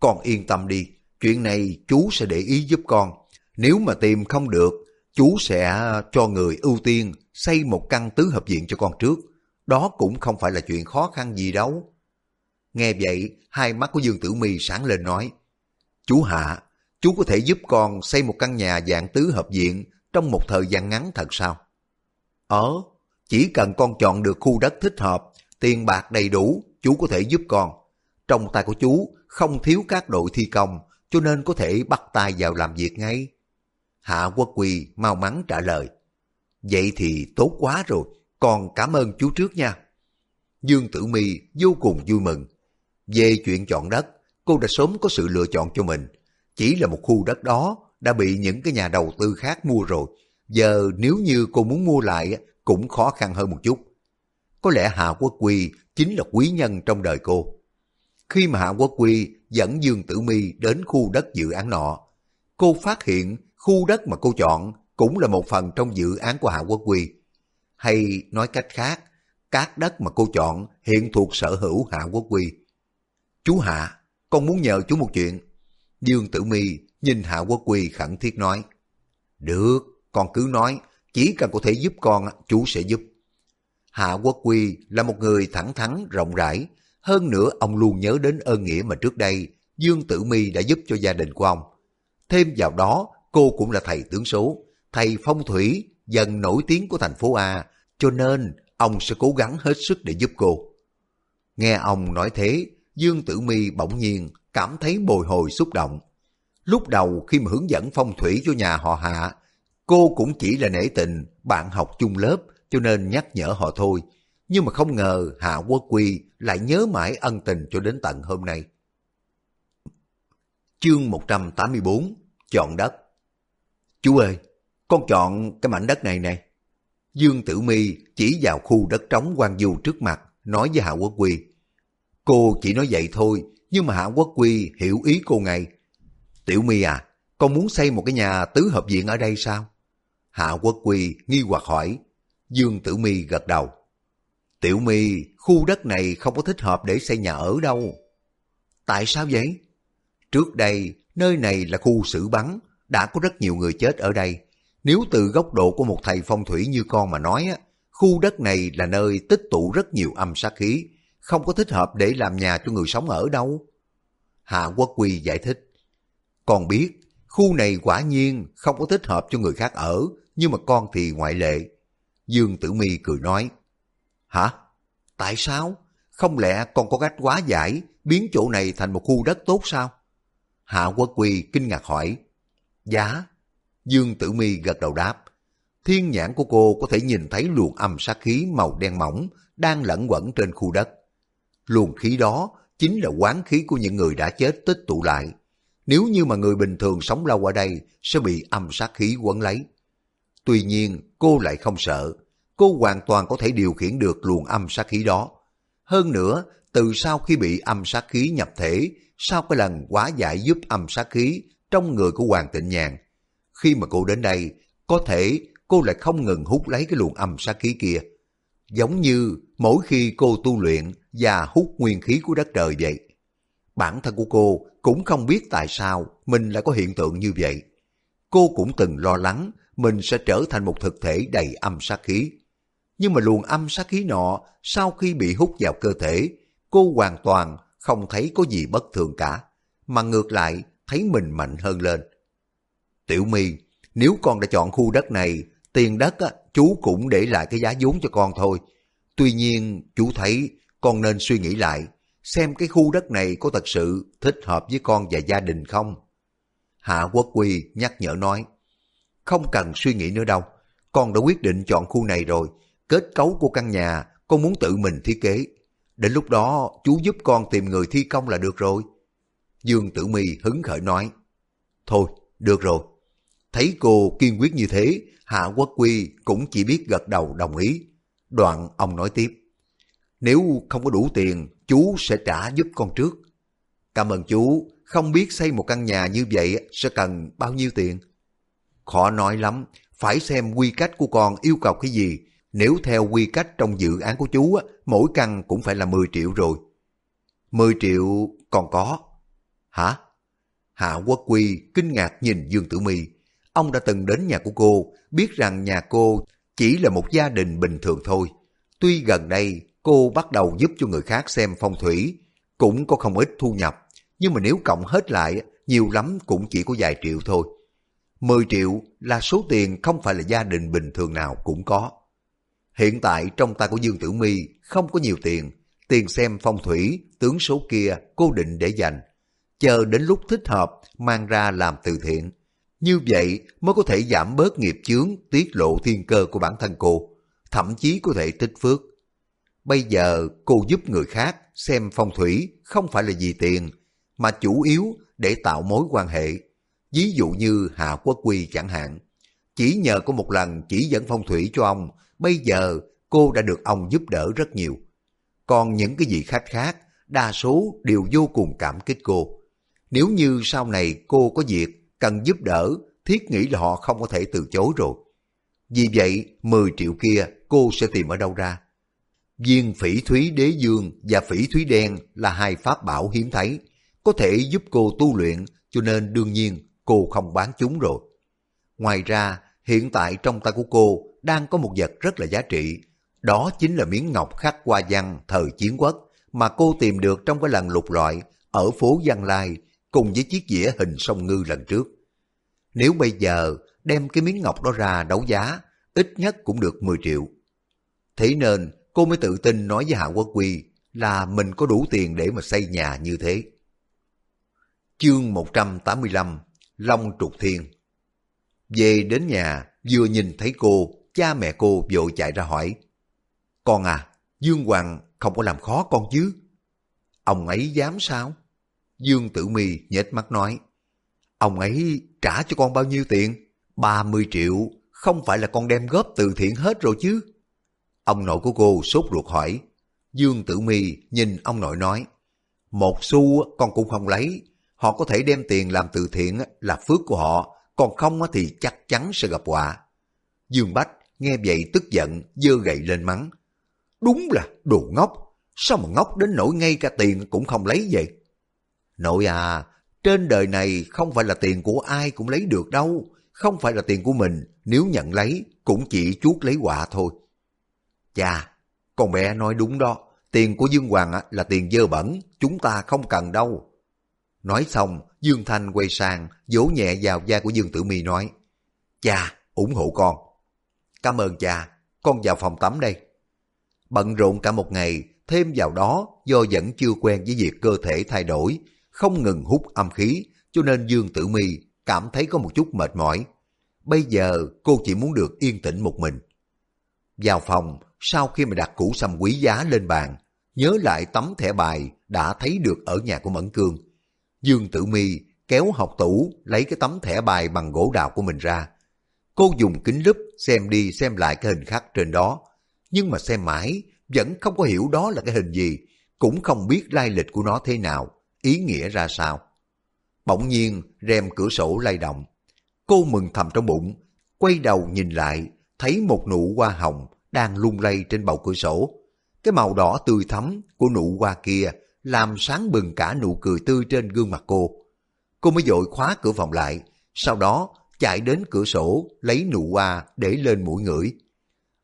Con yên tâm đi, chuyện này chú sẽ để ý giúp con. Nếu mà tìm không được, chú sẽ cho người ưu tiên xây một căn tứ hợp viện cho con trước. Đó cũng không phải là chuyện khó khăn gì đâu. Nghe vậy, hai mắt của Dương Tử Mi sáng lên nói. Chú Hạ, chú có thể giúp con xây một căn nhà dạng tứ hợp viện trong một thời gian ngắn thật sao? Ờ, chỉ cần con chọn được khu đất thích hợp, tiền bạc đầy đủ, chú có thể giúp con. Trong tay của chú không thiếu các đội thi công, cho nên có thể bắt tay vào làm việc ngay. Hạ Quốc Quỳ mau mắn trả lời. Vậy thì tốt quá rồi, con cảm ơn chú trước nha. Dương Tử Mi vô cùng vui mừng. Về chuyện chọn đất, cô đã sớm có sự lựa chọn cho mình. Chỉ là một khu đất đó đã bị những cái nhà đầu tư khác mua rồi. Giờ nếu như cô muốn mua lại cũng khó khăn hơn một chút. Có lẽ Hạ Quốc Quy chính là quý nhân trong đời cô. Khi mà Hạ Quốc Quy dẫn Dương Tử Mi đến khu đất dự án nọ, cô phát hiện khu đất mà cô chọn cũng là một phần trong dự án của Hạ Quốc Quy. Hay nói cách khác, các đất mà cô chọn hiện thuộc sở hữu Hạ Quốc Quy. Chú Hạ, con muốn nhờ chú một chuyện. Dương Tử Mi nhìn Hạ Quốc Quy khẩn thiết nói. Được, con cứ nói, chỉ cần có thể giúp con, chú sẽ giúp. Hạ Quốc Quy là một người thẳng thắn, rộng rãi. Hơn nữa, ông luôn nhớ đến ơn nghĩa mà trước đây Dương Tử Mi đã giúp cho gia đình của ông. Thêm vào đó, cô cũng là thầy tướng số, thầy phong thủy, dần nổi tiếng của thành phố A, cho nên ông sẽ cố gắng hết sức để giúp cô. Nghe ông nói thế, Dương Tử Mi bỗng nhiên cảm thấy bồi hồi xúc động. Lúc đầu khi mà hướng dẫn phong thủy cho nhà họ Hạ, cô cũng chỉ là nể tình bạn học chung lớp cho nên nhắc nhở họ thôi. Nhưng mà không ngờ Hạ Quốc Quy lại nhớ mãi ân tình cho đến tận hôm nay. Chương 184 Chọn đất Chú ơi, con chọn cái mảnh đất này nè. Dương Tử Mi chỉ vào khu đất trống quan du trước mặt, nói với Hạ Quốc Quy. Cô chỉ nói vậy thôi, nhưng mà Hạ Quốc Quy hiểu ý cô ngay. Tiểu Mi à, con muốn xây một cái nhà tứ hợp viện ở đây sao? Hạ Quốc Quy nghi hoặc hỏi. Dương Tử Mi gật đầu. Tiểu Mi, khu đất này không có thích hợp để xây nhà ở đâu. Tại sao vậy? Trước đây, nơi này là khu xử bắn, đã có rất nhiều người chết ở đây. Nếu từ góc độ của một thầy phong thủy như con mà nói, á, khu đất này là nơi tích tụ rất nhiều âm sát khí, không có thích hợp để làm nhà cho người sống ở đâu. Hạ Quốc Quy giải thích. Con biết, khu này quả nhiên không có thích hợp cho người khác ở, nhưng mà con thì ngoại lệ. Dương Tử Mi cười nói. Hả? Tại sao? Không lẽ con có cách quá giải, biến chỗ này thành một khu đất tốt sao? Hạ Quốc Quy kinh ngạc hỏi. Giá? Dương Tử Mi gật đầu đáp. Thiên nhãn của cô có thể nhìn thấy luồng âm sát khí màu đen mỏng đang lẫn quẩn trên khu đất. Luồng khí đó chính là quán khí của những người đã chết tích tụ lại. Nếu như mà người bình thường sống lâu ở đây sẽ bị âm sát khí quấn lấy. Tuy nhiên cô lại không sợ. Cô hoàn toàn có thể điều khiển được luồng âm sát khí đó. Hơn nữa, từ sau khi bị âm sát khí nhập thể, sau cái lần quá giải giúp âm sát khí trong người của Hoàng Tịnh Nhàn, khi mà cô đến đây, có thể cô lại không ngừng hút lấy cái luồng âm sát khí kia. Giống như mỗi khi cô tu luyện và hút nguyên khí của đất trời vậy. Bản thân của cô cũng không biết tại sao mình lại có hiện tượng như vậy. Cô cũng từng lo lắng mình sẽ trở thành một thực thể đầy âm sát khí. Nhưng mà luồng âm sát khí nọ sau khi bị hút vào cơ thể, cô hoàn toàn không thấy có gì bất thường cả, mà ngược lại thấy mình mạnh hơn lên. Tiểu My, nếu con đã chọn khu đất này, tiền đất á, chú cũng để lại cái giá vốn cho con thôi. Tuy nhiên, chú thấy con nên suy nghĩ lại, xem cái khu đất này có thật sự thích hợp với con và gia đình không? Hạ Quốc Quy nhắc nhở nói, không cần suy nghĩ nữa đâu, con đã quyết định chọn khu này rồi, kết cấu của căn nhà con muốn tự mình thiết kế. Đến lúc đó chú giúp con tìm người thi công là được rồi. Dương Tử Mi hứng khởi nói, thôi, được rồi. Thấy cô kiên quyết như thế, Hạ Quốc Quy cũng chỉ biết gật đầu đồng ý. Đoạn ông nói tiếp, nếu không có đủ tiền, chú sẽ trả giúp con trước. Cảm ơn chú, không biết xây một căn nhà như vậy sẽ cần bao nhiêu tiền? Khó nói lắm, phải xem quy cách của con yêu cầu cái gì. Nếu theo quy cách trong dự án của chú, mỗi căn cũng phải là 10 triệu rồi. 10 triệu còn có. Hả? Hạ Quốc Quy kinh ngạc nhìn Dương Tử Mi. Ông đã từng đến nhà của cô, biết rằng nhà cô chỉ là một gia đình bình thường thôi. Tuy gần đây cô bắt đầu giúp cho người khác xem phong thủy, cũng có không ít thu nhập, nhưng mà nếu cộng hết lại, nhiều lắm cũng chỉ có vài triệu thôi. 10 triệu là số tiền không phải là gia đình bình thường nào cũng có. Hiện tại trong tay của Dương Tử Mi không có nhiều tiền, tiền xem phong thủy, tướng số kia cố định để dành. Chờ đến lúc thích hợp mang ra làm từ thiện. Như vậy mới có thể giảm bớt nghiệp chướng tiết lộ thiên cơ của bản thân cô, thậm chí có thể tích phước. Bây giờ cô giúp người khác xem phong thủy không phải là vì tiền, mà chủ yếu để tạo mối quan hệ. Ví dụ như Hạ Quốc Quy chẳng hạn. Chỉ nhờ có một lần chỉ dẫn phong thủy cho ông, bây giờ cô đã được ông giúp đỡ rất nhiều. Còn những cái vị khách khác, đa số đều vô cùng cảm kích cô. Nếu như sau này cô có việc cần giúp đỡ, thiết nghĩ là họ không có thể từ chối rồi. Vì vậy, 10 triệu kia cô sẽ tìm ở đâu ra? Viên phỉ thúy đế dương và phỉ thúy đen là hai pháp bảo hiếm thấy, có thể giúp cô tu luyện, cho nên đương nhiên cô không bán chúng rồi. Ngoài ra, hiện tại trong tay của cô đang có một vật rất là giá trị, đó chính là miếng ngọc khắc hoa văn thời chiến quốc mà cô tìm được trong cái lần lục loại ở phố Văn Lai cùng với chiếc dĩa hình sông ngư lần trước. Nếu bây giờ đem cái miếng ngọc đó ra đấu giá, ít nhất cũng được 10 triệu. Thế nên cô mới tự tin nói với Hạ Quốc Quy là mình có đủ tiền để mà xây nhà như thế. Chương 185 Long Trục Thiên Về đến nhà, vừa nhìn thấy cô, cha mẹ cô vội chạy ra hỏi. Con à, Dương Hoàng không có làm khó con chứ? Ông ấy dám sao? Dương Tử Mi nhếch mắt nói. Ông ấy trả cho con bao nhiêu tiền? 30 triệu, không phải là con đem góp từ thiện hết rồi chứ? Ông nội của cô sốt ruột hỏi. Dương Tử Mi nhìn ông nội nói. Một xu con cũng không lấy. Họ có thể đem tiền làm từ thiện là phước của họ, còn không thì chắc chắn sẽ gặp họa. Dương Bách nghe vậy tức giận, dơ gậy lên mắng. Đúng là đồ ngốc, sao mà ngốc đến nỗi ngay cả tiền cũng không lấy vậy? Nội à, trên đời này không phải là tiền của ai cũng lấy được đâu, không phải là tiền của mình, nếu nhận lấy cũng chỉ chuốt lấy họa thôi. Chà, con bé nói đúng đó, tiền của Dương Hoàng là tiền dơ bẩn, chúng ta không cần đâu. Nói xong, Dương Thanh quay sang, vỗ nhẹ vào da của Dương Tử Mi nói, Cha, ủng hộ con. Cảm ơn cha, con vào phòng tắm đây. Bận rộn cả một ngày, thêm vào đó do vẫn chưa quen với việc cơ thể thay đổi, không ngừng hút âm khí, cho nên Dương Tử Mi cảm thấy có một chút mệt mỏi. Bây giờ cô chỉ muốn được yên tĩnh một mình. Vào phòng, sau khi mà đặt củ sâm quý giá lên bàn, nhớ lại tấm thẻ bài đã thấy được ở nhà của Mẫn Cương. Dương Tử Mi kéo học tủ lấy cái tấm thẻ bài bằng gỗ đào của mình ra. Cô dùng kính lúp xem đi xem lại cái hình khắc trên đó, nhưng mà xem mãi vẫn không có hiểu đó là cái hình gì, cũng không biết lai lịch của nó thế nào, ý nghĩa ra sao. Bỗng nhiên rèm cửa sổ lay động. Cô mừng thầm trong bụng, quay đầu nhìn lại, thấy một nụ hoa hồng đang lung lay trên bầu cửa sổ. Cái màu đỏ tươi thắm của nụ hoa kia làm sáng bừng cả nụ cười tươi trên gương mặt cô. Cô mới dội khóa cửa phòng lại, sau đó chạy đến cửa sổ lấy nụ hoa để lên mũi ngửi.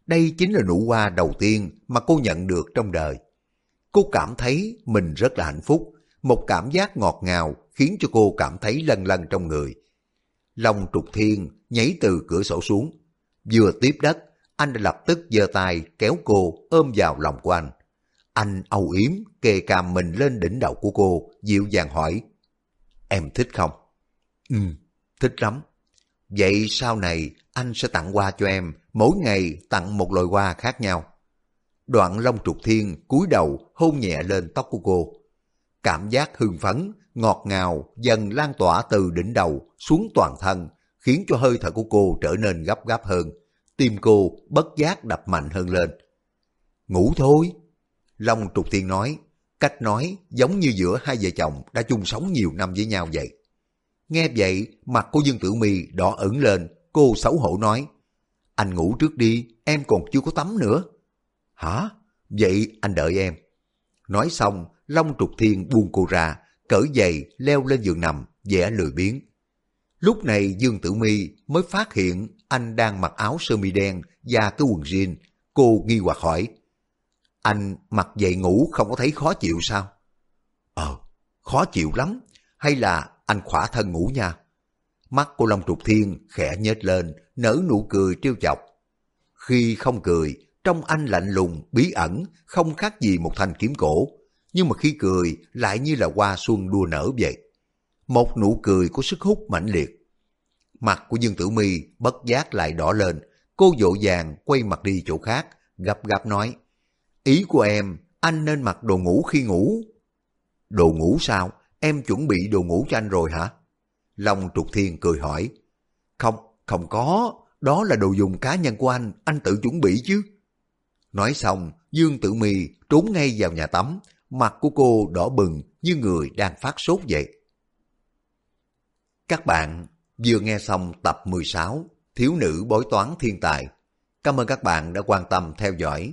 Đây chính là nụ hoa đầu tiên mà cô nhận được trong đời. Cô cảm thấy mình rất là hạnh phúc, một cảm giác ngọt ngào khiến cho cô cảm thấy lân lân trong người. Long trục thiên nhảy từ cửa sổ xuống. Vừa tiếp đất, anh đã lập tức giơ tay kéo cô ôm vào lòng của anh. Anh âu yếm kề càm mình lên đỉnh đầu của cô, dịu dàng hỏi. Em thích không? Ừ, thích lắm. Vậy sau này anh sẽ tặng hoa cho em, mỗi ngày tặng một loại hoa khác nhau. Đoạn Long Trục Thiên cúi đầu hôn nhẹ lên tóc của cô. Cảm giác hưng phấn, ngọt ngào dần lan tỏa từ đỉnh đầu xuống toàn thân, khiến cho hơi thở của cô trở nên gấp gáp hơn. Tim cô bất giác đập mạnh hơn lên. Ngủ thôi. Long Trục Thiên nói, cách nói giống như giữa hai vợ chồng đã chung sống nhiều năm với nhau vậy. Nghe vậy, mặt của Dương Tử Mi đỏ ửng lên, cô xấu hổ nói, anh ngủ trước đi, em còn chưa có tắm nữa. Hả? Vậy anh đợi em. Nói xong, Long Trục Thiên buông cô ra, cởi giày leo lên giường nằm, vẻ lười biếng. Lúc này Dương Tử Mi mới phát hiện anh đang mặc áo sơ mi đen và cái quần jean. Cô nghi hoặc hỏi, anh mặc dậy ngủ không có thấy khó chịu sao? Ờ, khó chịu lắm. Hay là anh khỏa thân ngủ nha? Mắt của Long Trục Thiên khẽ nhếch lên, nở nụ cười trêu chọc. Khi không cười, trong anh lạnh lùng, bí ẩn, không khác gì một thanh kiếm cổ. Nhưng mà khi cười lại như là hoa xuân đua nở vậy. Một nụ cười có sức hút mãnh liệt. Mặt của Dương Tử Mi bất giác lại đỏ lên. Cô dỗ dàng quay mặt đi chỗ khác, gấp gáp nói. Ý của em, anh nên mặc đồ ngủ khi ngủ. Đồ ngủ sao? Em chuẩn bị đồ ngủ cho anh rồi hả? Long Trục Thiên cười hỏi. Không, không có. Đó là đồ dùng cá nhân của anh, anh tự chuẩn bị chứ. Nói xong, Dương Tử Mì trốn ngay vào nhà tắm, mặt của cô đỏ bừng như người đang phát sốt vậy. Các bạn vừa nghe xong tập 16 Thiếu nữ bói toán thiên tài. Cảm ơn các bạn đã quan tâm theo dõi.